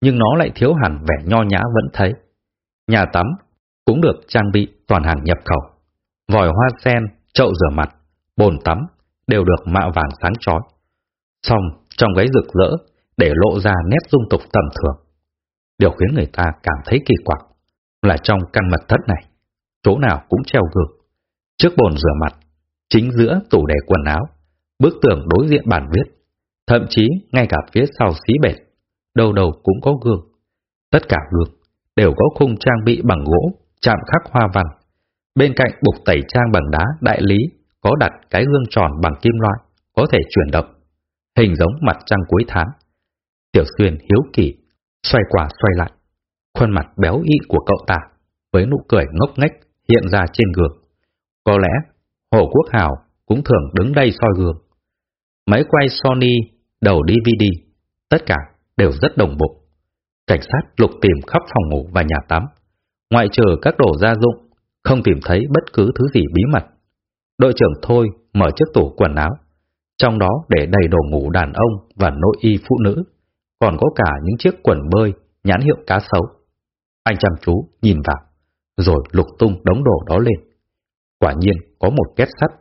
nhưng nó lại thiếu hẳn vẻ nho nhã vẫn thấy. Nhà tắm cũng được trang bị toàn hàng nhập khẩu. Vòi hoa sen, chậu rửa mặt, bồn tắm đều được mạ vàng sáng chói. Xong trong gáy rực rỡ để lộ ra nét dung tục tầm thường. Điều khiến người ta cảm thấy kỳ quặc là trong căn mật thất này, chỗ nào cũng treo gương. Trước bồn rửa mặt, chính giữa tủ để quần áo, bức tường đối diện bàn viết, thậm chí ngay cả phía sau xí bệt, đầu đầu cũng có gương. Tất cả gương đều có khung trang bị bằng gỗ, chạm khắc hoa văn. Bên cạnh bục tẩy trang bằng đá đại lý có đặt cái gương tròn bằng kim loại, có thể chuyển động hình giống mặt trăng cuối tháng. Tiểu Xuyên hiếu kỳ, xoay qua xoay lại. Khuôn mặt béo ị của cậu ta, với nụ cười ngốc nghếch hiện ra trên gương. Có lẽ, Hồ Quốc Hào cũng thường đứng đây soi gương. Máy quay Sony, đầu DVD, tất cả đều rất đồng bộ. Cảnh sát lục tìm khắp phòng ngủ và nhà tắm. Ngoại trừ các đồ gia dụng, không tìm thấy bất cứ thứ gì bí mật. Đội trưởng Thôi mở chiếc tủ quần áo, trong đó để đầy đồ ngủ đàn ông và nội y phụ nữ, còn có cả những chiếc quần bơi nhãn hiệu cá sấu. Anh chăm chú nhìn vào, rồi lục tung đống đồ đó lên. Quả nhiên có một két sắt,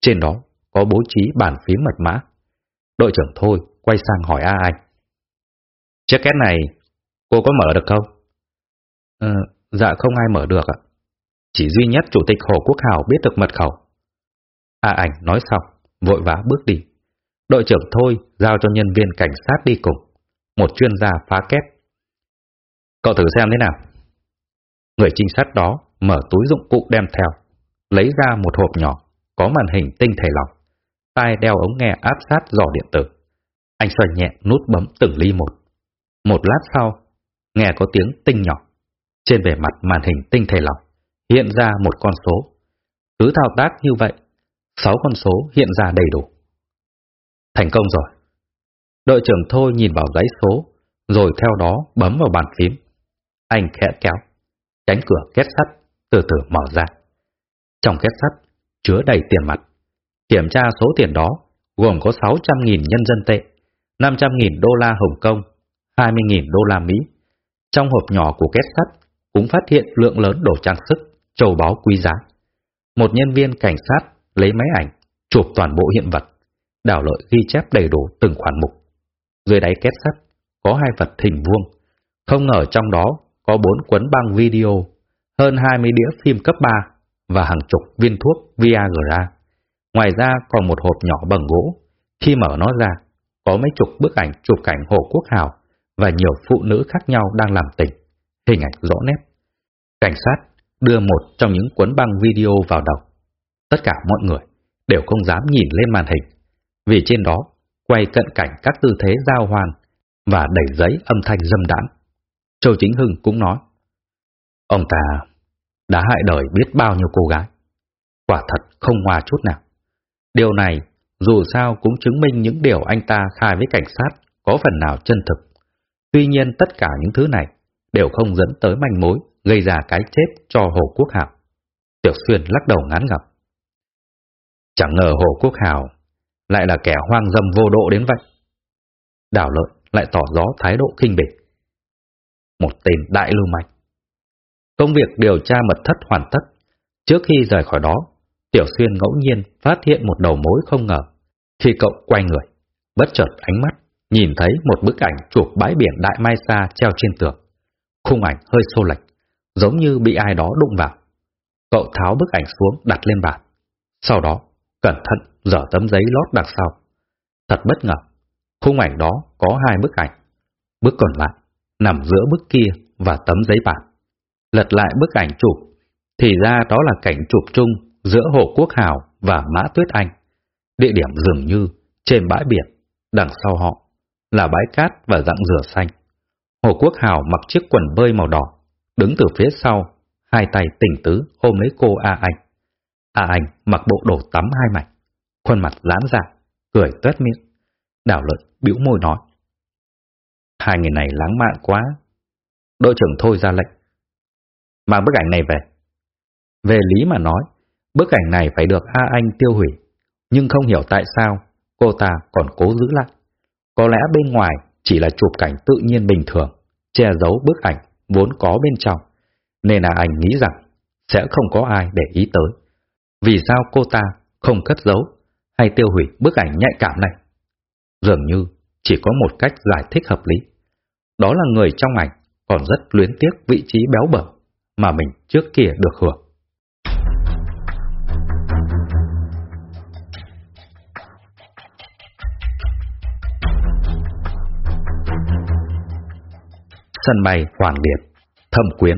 trên đó có bố trí bàn phím mật mã. Đội trưởng Thôi quay sang hỏi A Anh. Chiếc két này cô có mở được không? Ừ, dạ không ai mở được ạ. Chỉ duy nhất Chủ tịch Hồ Quốc Hào biết được mật khẩu. A Anh nói xong, vội vã bước đi. Đội trưởng Thôi giao cho nhân viên cảnh sát đi cùng, một chuyên gia phá két. Cậu thử xem thế nào. Người trinh sát đó mở túi dụng cụ đem theo, lấy ra một hộp nhỏ, có màn hình tinh thể lỏng, tai đeo ống nghe áp sát giò điện tử. Anh xoay nhẹ nút bấm từng ly một. Một lát sau, nghe có tiếng tinh nhỏ. Trên bề mặt màn hình tinh thể lỏng, hiện ra một con số. Cứ thao tác như vậy, sáu con số hiện ra đầy đủ. Thành công rồi. Đội trưởng Thôi nhìn vào giấy số, rồi theo đó bấm vào bàn phím. Anh khẽ kéo, cánh cửa két sắt từ từ mở ra. Trong két sắt chứa đầy tiền mặt. Kiểm tra số tiền đó gồm có 600.000 nhân dân tệ, 500.000 đô la Hồng Kông, 20.000 đô la Mỹ. Trong hộp nhỏ của két sắt cũng phát hiện lượng lớn đồ trang sức, châu báu quý giá. Một nhân viên cảnh sát lấy máy ảnh, chụp toàn bộ hiện vật, đảo lợi ghi chép đầy đủ từng khoản mục. Dưới đáy két sắt có hai vật hình vuông, không ngờ trong đó có bốn cuốn băng video, hơn 20 đĩa phim cấp 3 và hàng chục viên thuốc Viagra. Ngoài ra còn một hộp nhỏ bằng gỗ, khi mở nó ra, có mấy chục bức ảnh chụp cảnh Hồ Quốc Hào và nhiều phụ nữ khác nhau đang làm tình, hình ảnh rõ nét. Cảnh sát đưa một trong những cuốn băng video vào đầu. Tất cả mọi người đều không dám nhìn lên màn hình, vì trên đó quay cận cảnh các tư thế giao hoàn và đẩy giấy âm thanh dâm đãng. Châu Chính Hưng cũng nói, ông ta đã hại đời biết bao nhiêu cô gái. Quả thật không hòa chút nào. Điều này dù sao cũng chứng minh những điều anh ta khai với cảnh sát có phần nào chân thực. Tuy nhiên tất cả những thứ này đều không dẫn tới manh mối gây ra cái chết cho Hồ Quốc Hào. Tiểu Xuyên lắc đầu ngán ngập. Chẳng ngờ Hồ Quốc Hào lại là kẻ hoang dâm vô độ đến vậy. Đảo lợi lại tỏ rõ thái độ kinh bỉ. Một tên đại lưu manh. Công việc điều tra mật thất hoàn tất. Trước khi rời khỏi đó, Tiểu Xuyên ngẫu nhiên phát hiện một đầu mối không ngờ. Khi cậu quay người, bất chợt ánh mắt, nhìn thấy một bức ảnh chụp bãi biển Đại Mai Sa treo trên tường. Khung ảnh hơi xô lệch, giống như bị ai đó đụng vào. Cậu tháo bức ảnh xuống đặt lên bàn. Sau đó, cẩn thận dở tấm giấy lót đằng sau. Thật bất ngờ, khung ảnh đó có hai bức ảnh. Bức còn lại nằm giữa bức kia và tấm giấy bản. Lật lại bức ảnh chụp, thì ra đó là cảnh chụp chung giữa Hồ Quốc Hào và Mã Tuyết Anh. Địa điểm dường như trên bãi biển, đằng sau họ là bãi cát và dạng rửa xanh. Hồ Quốc Hào mặc chiếc quần bơi màu đỏ, đứng từ phía sau, hai tay tỉnh tứ ôm lấy cô A Anh. A Anh mặc bộ đồ tắm hai mảnh, khuôn mặt lán dạ, cười tuét miệng. Đảo lợi bĩu môi nói. Hai người này lãng mạn quá. Đội trưởng thôi ra lệnh. Mang bức ảnh này về. Về lý mà nói, bức ảnh này phải được A Anh tiêu hủy, nhưng không hiểu tại sao cô ta còn cố giữ lại. Có lẽ bên ngoài chỉ là chụp cảnh tự nhiên bình thường, che giấu bức ảnh vốn có bên trong, nên là Anh nghĩ rằng sẽ không có ai để ý tới. Vì sao cô ta không cất giấu hay tiêu hủy bức ảnh nhạy cảm này? Dường như chỉ có một cách giải thích hợp lý. Đó là người trong ảnh còn rất luyến tiếc vị trí béo bở mà mình trước kia được hưởng. Sân bay Hoàng Điệp, Thâm Quyến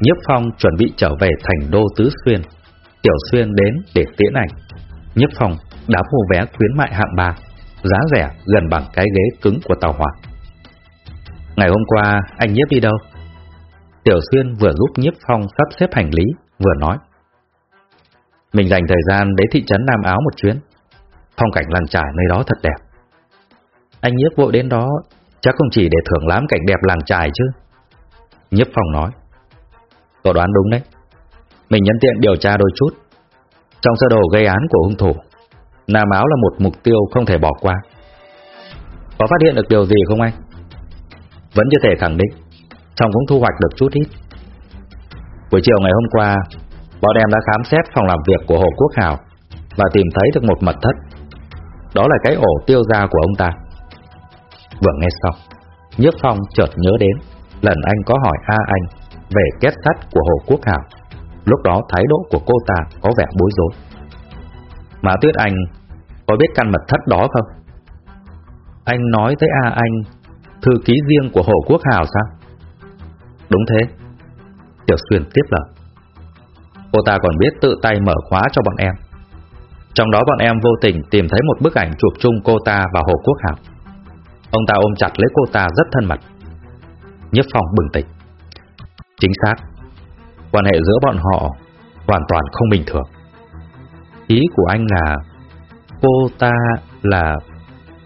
Nhiếp Phong chuẩn bị trở về thành đô Tứ Xuyên. Tiểu Xuyên đến để tiễn ảnh. Nhiếp Phong đã mua vé khuyến mại hạng 3, giá rẻ gần bằng cái ghế cứng của tàu hỏa. Ngày hôm qua anh Nhiếp đi đâu? Tiểu Xuyên vừa giúp Nhiếp Phong sắp xếp hành lý, vừa nói. Mình dành thời gian đến thị trấn Nam Áo một chuyến. Phong cảnh làng trải nơi đó thật đẹp. Anh Nhiếp vội đến đó chắc không chỉ để thưởng lãm cảnh đẹp làng trải chứ. Nhiếp Phong nói. Cậu đoán đúng đấy. Mình nhân tiện điều tra đôi chút. Trong sơ đồ gây án của hung thủ, Nam Áo là một mục tiêu không thể bỏ qua. Có phát hiện được điều gì không anh? Vẫn chưa thể khẳng định, trong cũng thu hoạch được chút ít. Buổi chiều ngày hôm qua, bọn em đã khám xét phòng làm việc của Hồ Quốc Hào và tìm thấy được một mật thất. Đó là cái ổ tiêu gia của ông ta. Vừa nghe xong, Nhiếp Phong chợt nhớ đến lần anh có hỏi A Anh về kết sắt của Hồ Quốc Hào. Lúc đó thái độ của cô ta có vẻ bối rối. Mà Tuyết Anh có biết căn mật thất đó không? Anh nói tới A Anh, thư ký riêng của Hồ Quốc Hào sao? Đúng thế. Tiểu Xuyên tiếp lời. Cô ta còn biết tự tay mở khóa cho bọn em. Trong đó bọn em vô tình tìm thấy một bức ảnh chụp chung cô ta và Hồ Quốc Hào. Ông ta ôm chặt lấy cô ta rất thân mật. Nhất Phong bừng tỉnh. Chính xác, quan hệ giữa bọn họ hoàn toàn không bình thường. Ý của anh là cô ta là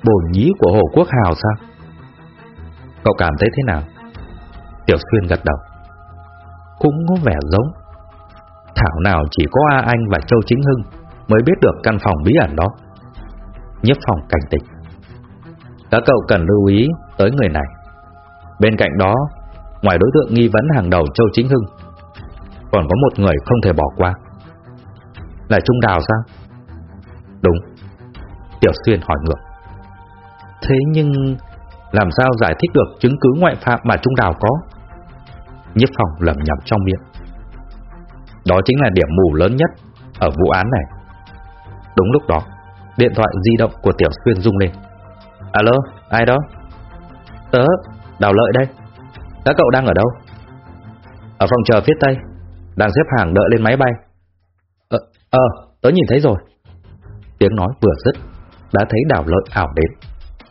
bồ nhí của Hồ Quốc Hào sao? Cậu cảm thấy thế nào? Tiểu Xuyên gật đầu. Cũng có vẻ giống. Thảo nào chỉ có A Anh và Châu Chính Hưng mới biết được căn phòng bí ẩn đó. Nhất phòng cảnh tịch Các cậu cần lưu ý tới người này. Bên cạnh đó, ngoài đối tượng nghi vấn hàng đầu Châu Chính Hưng, còn có một người không thể bỏ qua. Là Trung Đào sao? Đúng. Tiểu Xuyên hỏi ngược. Thế nhưng làm sao giải thích được chứng cứ ngoại phạm mà Trung Đào có? Nhiếp Phong lẩm nhẩm trong miệng. Đó chính là điểm mù lớn nhất ở vụ án này. Đúng lúc đó, điện thoại di động của Tiểu Xuyên rung lên. Alo, ai đó? Tớ, Đào Lợi đây. Các cậu đang ở đâu? Ở phòng chờ phía Tây, đang xếp hàng đợi lên máy bay. Ờ, ờ, tớ nhìn thấy rồi. Tiếng nói vừa dứt, đã thấy Đào Lợi ảo đến.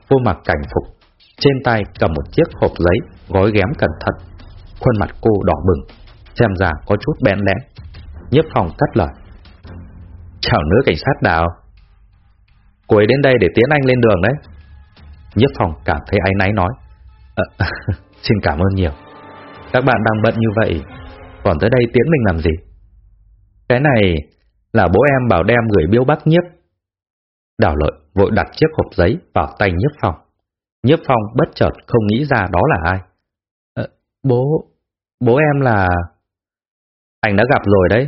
vô mặc cảnh phục, trên tay cầm một chiếc hộp giấy gói ghém cẩn thận. Khuôn mặt cô đỏ bừng, xem ra có chút bén lẽ Nhiếp phòng cắt lời. Chào nữ cảnh sát đào. Cô ấy đến đây để tiến anh lên đường đấy. Nhiếp phòng cảm thấy áy náy nói. À, xin cảm ơn nhiều. Các bạn đang bận như vậy, còn tới đây tiến mình làm gì? Cái này là bố em bảo đem gửi biếu bác nhiếp. Đào lợi vội đặt chiếc hộp giấy vào tay nhiếp phòng. Nhiếp phong bất chợt không nghĩ ra đó là ai. À, bố, bố em là... Anh đã gặp rồi đấy.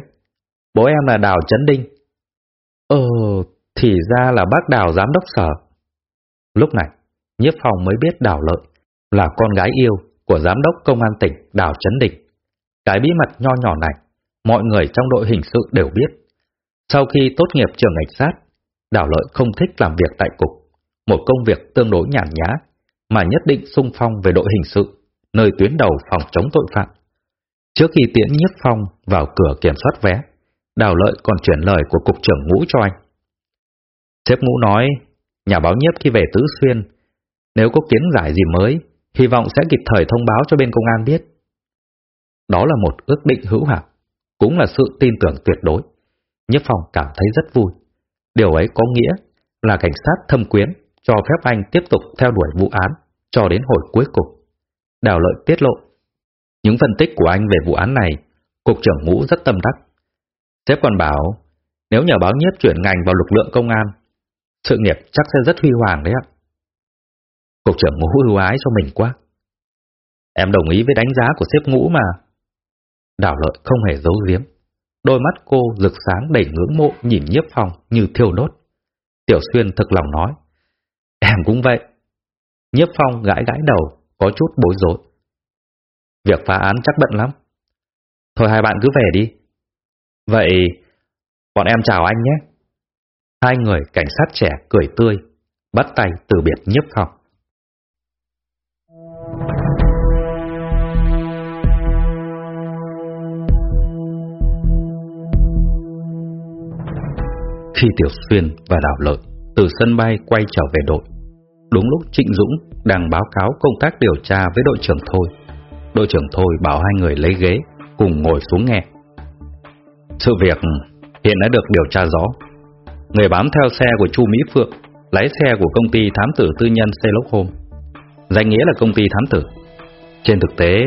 Bố em là Đào Trấn Đinh. Ờ, thì ra là bác Đào giám đốc sở. Lúc này, nhiếp phòng mới biết Đào Lợi là con gái yêu của giám đốc công an tỉnh Đào Trấn Đinh. Cái bí mật nho nhỏ này, mọi người trong đội hình sự đều biết. Sau khi tốt nghiệp trường cảnh sát, Đào Lợi không thích làm việc tại cục, một công việc tương đối nhàn nhã, mà nhất định sung phong về đội hình sự, nơi tuyến đầu phòng chống tội phạm. Trước khi tiễn nhiếp phong vào cửa kiểm soát vé, Đào Lợi còn chuyển lời của cục trưởng ngũ cho anh. Sếp ngũ nói, nhà báo nhiếp khi về Tứ Xuyên, nếu có kiến giải gì mới, hy vọng sẽ kịp thời thông báo cho bên công an biết. Đó là một ước định hữu hảo cũng là sự tin tưởng tuyệt đối. nhất phòng cảm thấy rất vui. Điều ấy có nghĩa là cảnh sát thâm quyến cho phép anh tiếp tục theo đuổi vụ án cho đến hồi cuối cùng. Đào lợi tiết lộ. Những phân tích của anh về vụ án này, Cục trưởng ngũ rất tâm đắc. Sếp còn bảo, nếu nhờ báo nhiếp chuyển ngành vào lực lượng công an, sự nghiệp chắc sẽ rất huy hoàng đấy ạ. Cục trưởng ngũ ưu ái cho mình quá. Em đồng ý với đánh giá của sếp ngũ mà. Đào lợi không hề giấu giếm. Đôi mắt cô rực sáng đầy ngưỡng mộ nhìn nhiếp phòng như thiêu đốt. Tiểu Xuyên thực lòng nói. Em cũng vậy. Nhiếp phong gãi gãi đầu, có chút bối rối. Việc phá án chắc bận lắm. Thôi hai bạn cứ về đi. Vậy, bọn em chào anh nhé. Hai người cảnh sát trẻ cười tươi, bắt tay từ biệt nhiếp phong. Khi Tiểu Xuyên và Đào Lợi từ sân bay quay trở về đội, đúng lúc Trịnh Dũng đang báo cáo công tác điều tra với đội trưởng Thôi. Đội trưởng Thôi bảo hai người lấy ghế, cùng ngồi xuống nghe. Sự việc hiện đã được điều tra rõ. Người bám theo xe của Chu Mỹ Phượng, lái xe của công ty thám tử tư nhân Sherlock Holmes. Danh nghĩa là công ty thám tử. Trên thực tế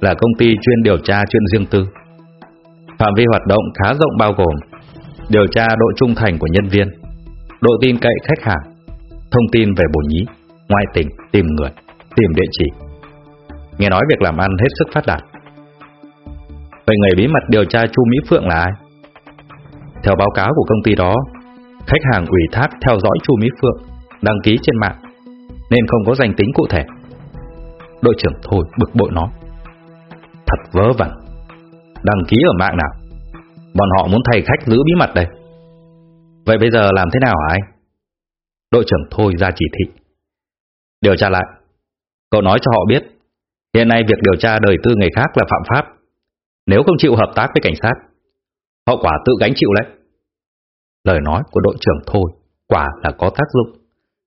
là công ty chuyên điều tra chuyện riêng tư. Phạm vi hoạt động khá rộng bao gồm điều tra độ trung thành của nhân viên, độ tin cậy khách hàng, thông tin về Bồ nhí, ngoại tình, tìm người, tìm địa chỉ. Nghe nói việc làm ăn hết sức phát đạt. Vậy người bí mật điều tra Chu Mỹ Phượng là ai? Theo báo cáo của công ty đó, khách hàng ủy thác theo dõi Chu Mỹ Phượng đăng ký trên mạng, nên không có danh tính cụ thể. Đội trưởng Thôi bực bội nói. Thật vớ vẩn. Đăng ký ở mạng nào? Bọn họ muốn thầy khách giữ bí mật đây. Vậy bây giờ làm thế nào hả anh? Đội trưởng Thôi ra chỉ thị. Điều tra lại. Cậu nói cho họ biết, hiện nay việc điều tra đời tư người khác là phạm pháp. Nếu không chịu hợp tác với cảnh sát, hậu quả tự gánh chịu đấy. Lời nói của đội trưởng thôi, quả là có tác dụng.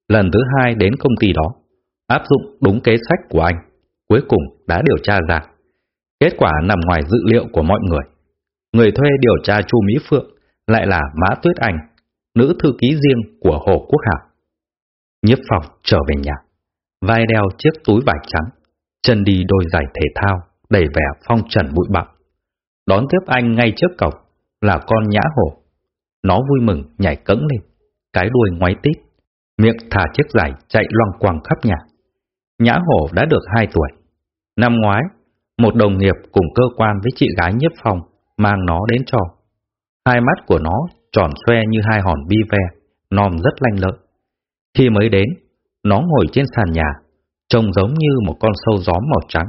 Lần thứ hai đến công ty đó, áp dụng đúng kế sách của anh, cuối cùng đã điều tra ra. Kết quả nằm ngoài dự liệu của mọi người. Người thuê điều tra Chu Mỹ Phượng lại là Mã Tuyết Anh, nữ thư ký riêng của Hồ Quốc Hảo. Nhiếp phòng trở về nhà, vai đeo chiếc túi vải trắng, chân đi đôi giày thể thao, đầy vẻ phong trần bụi bặm. Đón tiếp anh ngay trước cổng là con nhã hổ. Nó vui mừng nhảy cẫng lên, cái đuôi ngoáy tít, miệng thả chiếc giày chạy loang quang khắp nhà. Nhã hổ đã được 2 tuổi. Năm ngoái, một đồng nghiệp cùng cơ quan với chị gái nhiếp phòng mang nó đến cho. Hai mắt của nó tròn xoe như hai hòn bi ve, nòm rất lanh lợi. Khi mới đến, nó ngồi trên sàn nhà, trông giống như một con sâu gió màu trắng.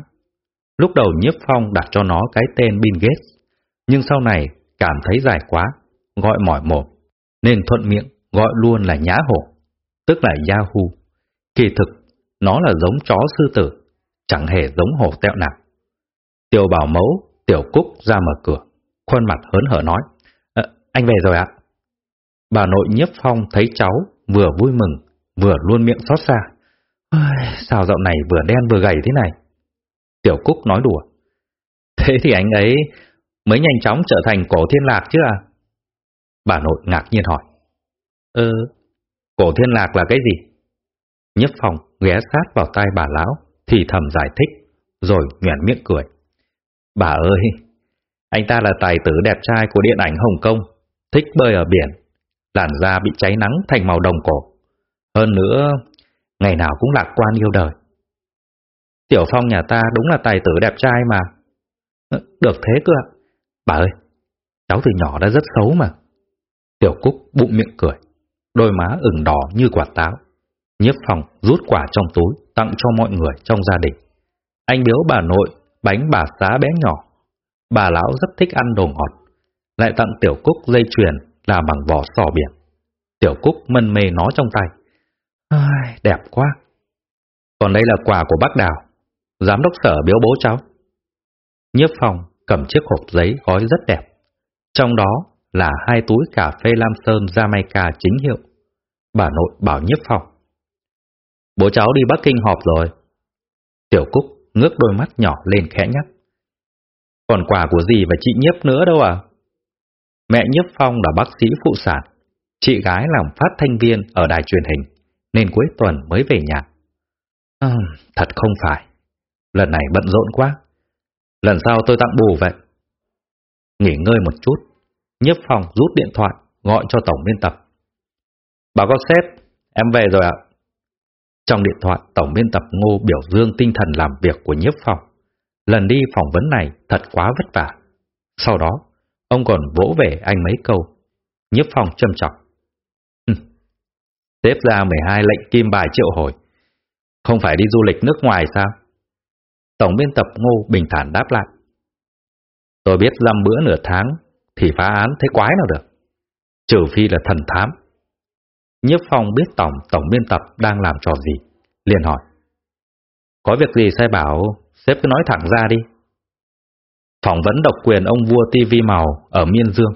Lúc đầu nhiếp phong đặt cho nó cái tên Bill Gates, nhưng sau này cảm thấy dài quá, gọi mỏi mồm, nên thuận miệng gọi luôn là nhã hổ, tức là Yahoo. Kỳ thực, nó là giống chó sư tử, chẳng hề giống hổ tẹo nào. Tiểu bảo mẫu, tiểu cúc ra mở cửa, khuôn mặt hớn hở nói, à, anh về rồi ạ. Bà nội nhiếp phong thấy cháu vừa vui mừng, vừa luôn miệng xót xa. Sao dạo này vừa đen vừa gầy thế này? Tiểu Cúc nói đùa. Thế thì anh ấy mới nhanh chóng trở thành cổ thiên lạc chứ à? Bà nội ngạc nhiên hỏi. Ừ, cổ thiên lạc là cái gì? Nhấp phòng ghé sát vào tai bà lão, thì thầm giải thích, rồi nhoẻn miệng cười. Bà ơi, anh ta là tài tử đẹp trai của điện ảnh Hồng Kông, thích bơi ở biển, làn da bị cháy nắng thành màu đồng cổ. Hơn nữa, ngày nào cũng lạc quan yêu đời. Tiểu Phong nhà ta đúng là tài tử đẹp trai mà. Ờ, được thế cơ ạ. Bà ơi, cháu từ nhỏ đã rất xấu mà. Tiểu Cúc bụng miệng cười, đôi má ửng đỏ như quả táo. Nhiếp Phong rút quả trong túi tặng cho mọi người trong gia đình. Anh biếu bà nội bánh bà xá bé nhỏ. Bà lão rất thích ăn đồ ngọt. Lại tặng Tiểu Cúc dây chuyền làm bằng vỏ sò biển. Tiểu Cúc mân mê nó trong tay. Ai, đẹp quá. Còn đây là quà của bác Đào. Giám đốc sở biếu bố cháu. Nhiếp phòng cầm chiếc hộp giấy gói rất đẹp. Trong đó là hai túi cà phê Lam Sơn Jamaica chính hiệu. Bà nội bảo nhiếp phòng. Bố cháu đi Bắc Kinh họp rồi. Tiểu Cúc ngước đôi mắt nhỏ lên khẽ nhắc. Còn quà của gì và chị nhiếp nữa đâu à? Mẹ nhiếp phong là bác sĩ phụ sản. Chị gái làm phát thanh viên ở đài truyền hình, nên cuối tuần mới về nhà. À, thật không phải. Lần này bận rộn quá. Lần sau tôi tặng bù vậy. Nghỉ ngơi một chút, nhiếp phòng rút điện thoại, gọi cho tổng biên tập. Báo cáo sếp, em về rồi ạ. Trong điện thoại, tổng biên tập ngô biểu dương tinh thần làm việc của nhiếp phòng. Lần đi phỏng vấn này thật quá vất vả. Sau đó, ông còn vỗ về anh mấy câu. Nhiếp phòng châm trọng. Xếp ra 12 lệnh kim bài triệu hồi. Không phải đi du lịch nước ngoài sao? Tổng biên tập Ngô bình thản đáp lại. Tôi biết dăm bữa nửa tháng thì phá án thế quái nào được. Trừ phi là thần thám. Nhiếp Phong biết tổng tổng biên tập đang làm trò gì, liền hỏi. Có việc gì sai bảo, sếp cứ nói thẳng ra đi. Phỏng vấn độc quyền ông vua TV màu ở Miên Dương.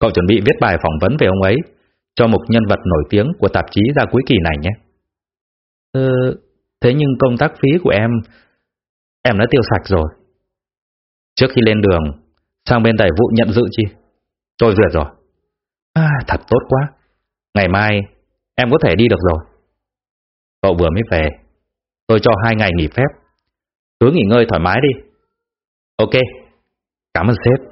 Cậu chuẩn bị viết bài phỏng vấn về ông ấy cho một nhân vật nổi tiếng của tạp chí ra cuối kỳ này nhé. Ừ, thế nhưng công tác phí của em Em đã tiêu sạch rồi. Trước khi lên đường, sang bên tài vụ nhận dự chi? Tôi duyệt rồi. À, thật tốt quá. Ngày mai, em có thể đi được rồi. Cậu vừa mới về, tôi cho hai ngày nghỉ phép. Cứ nghỉ ngơi thoải mái đi. Ok, cảm ơn sếp.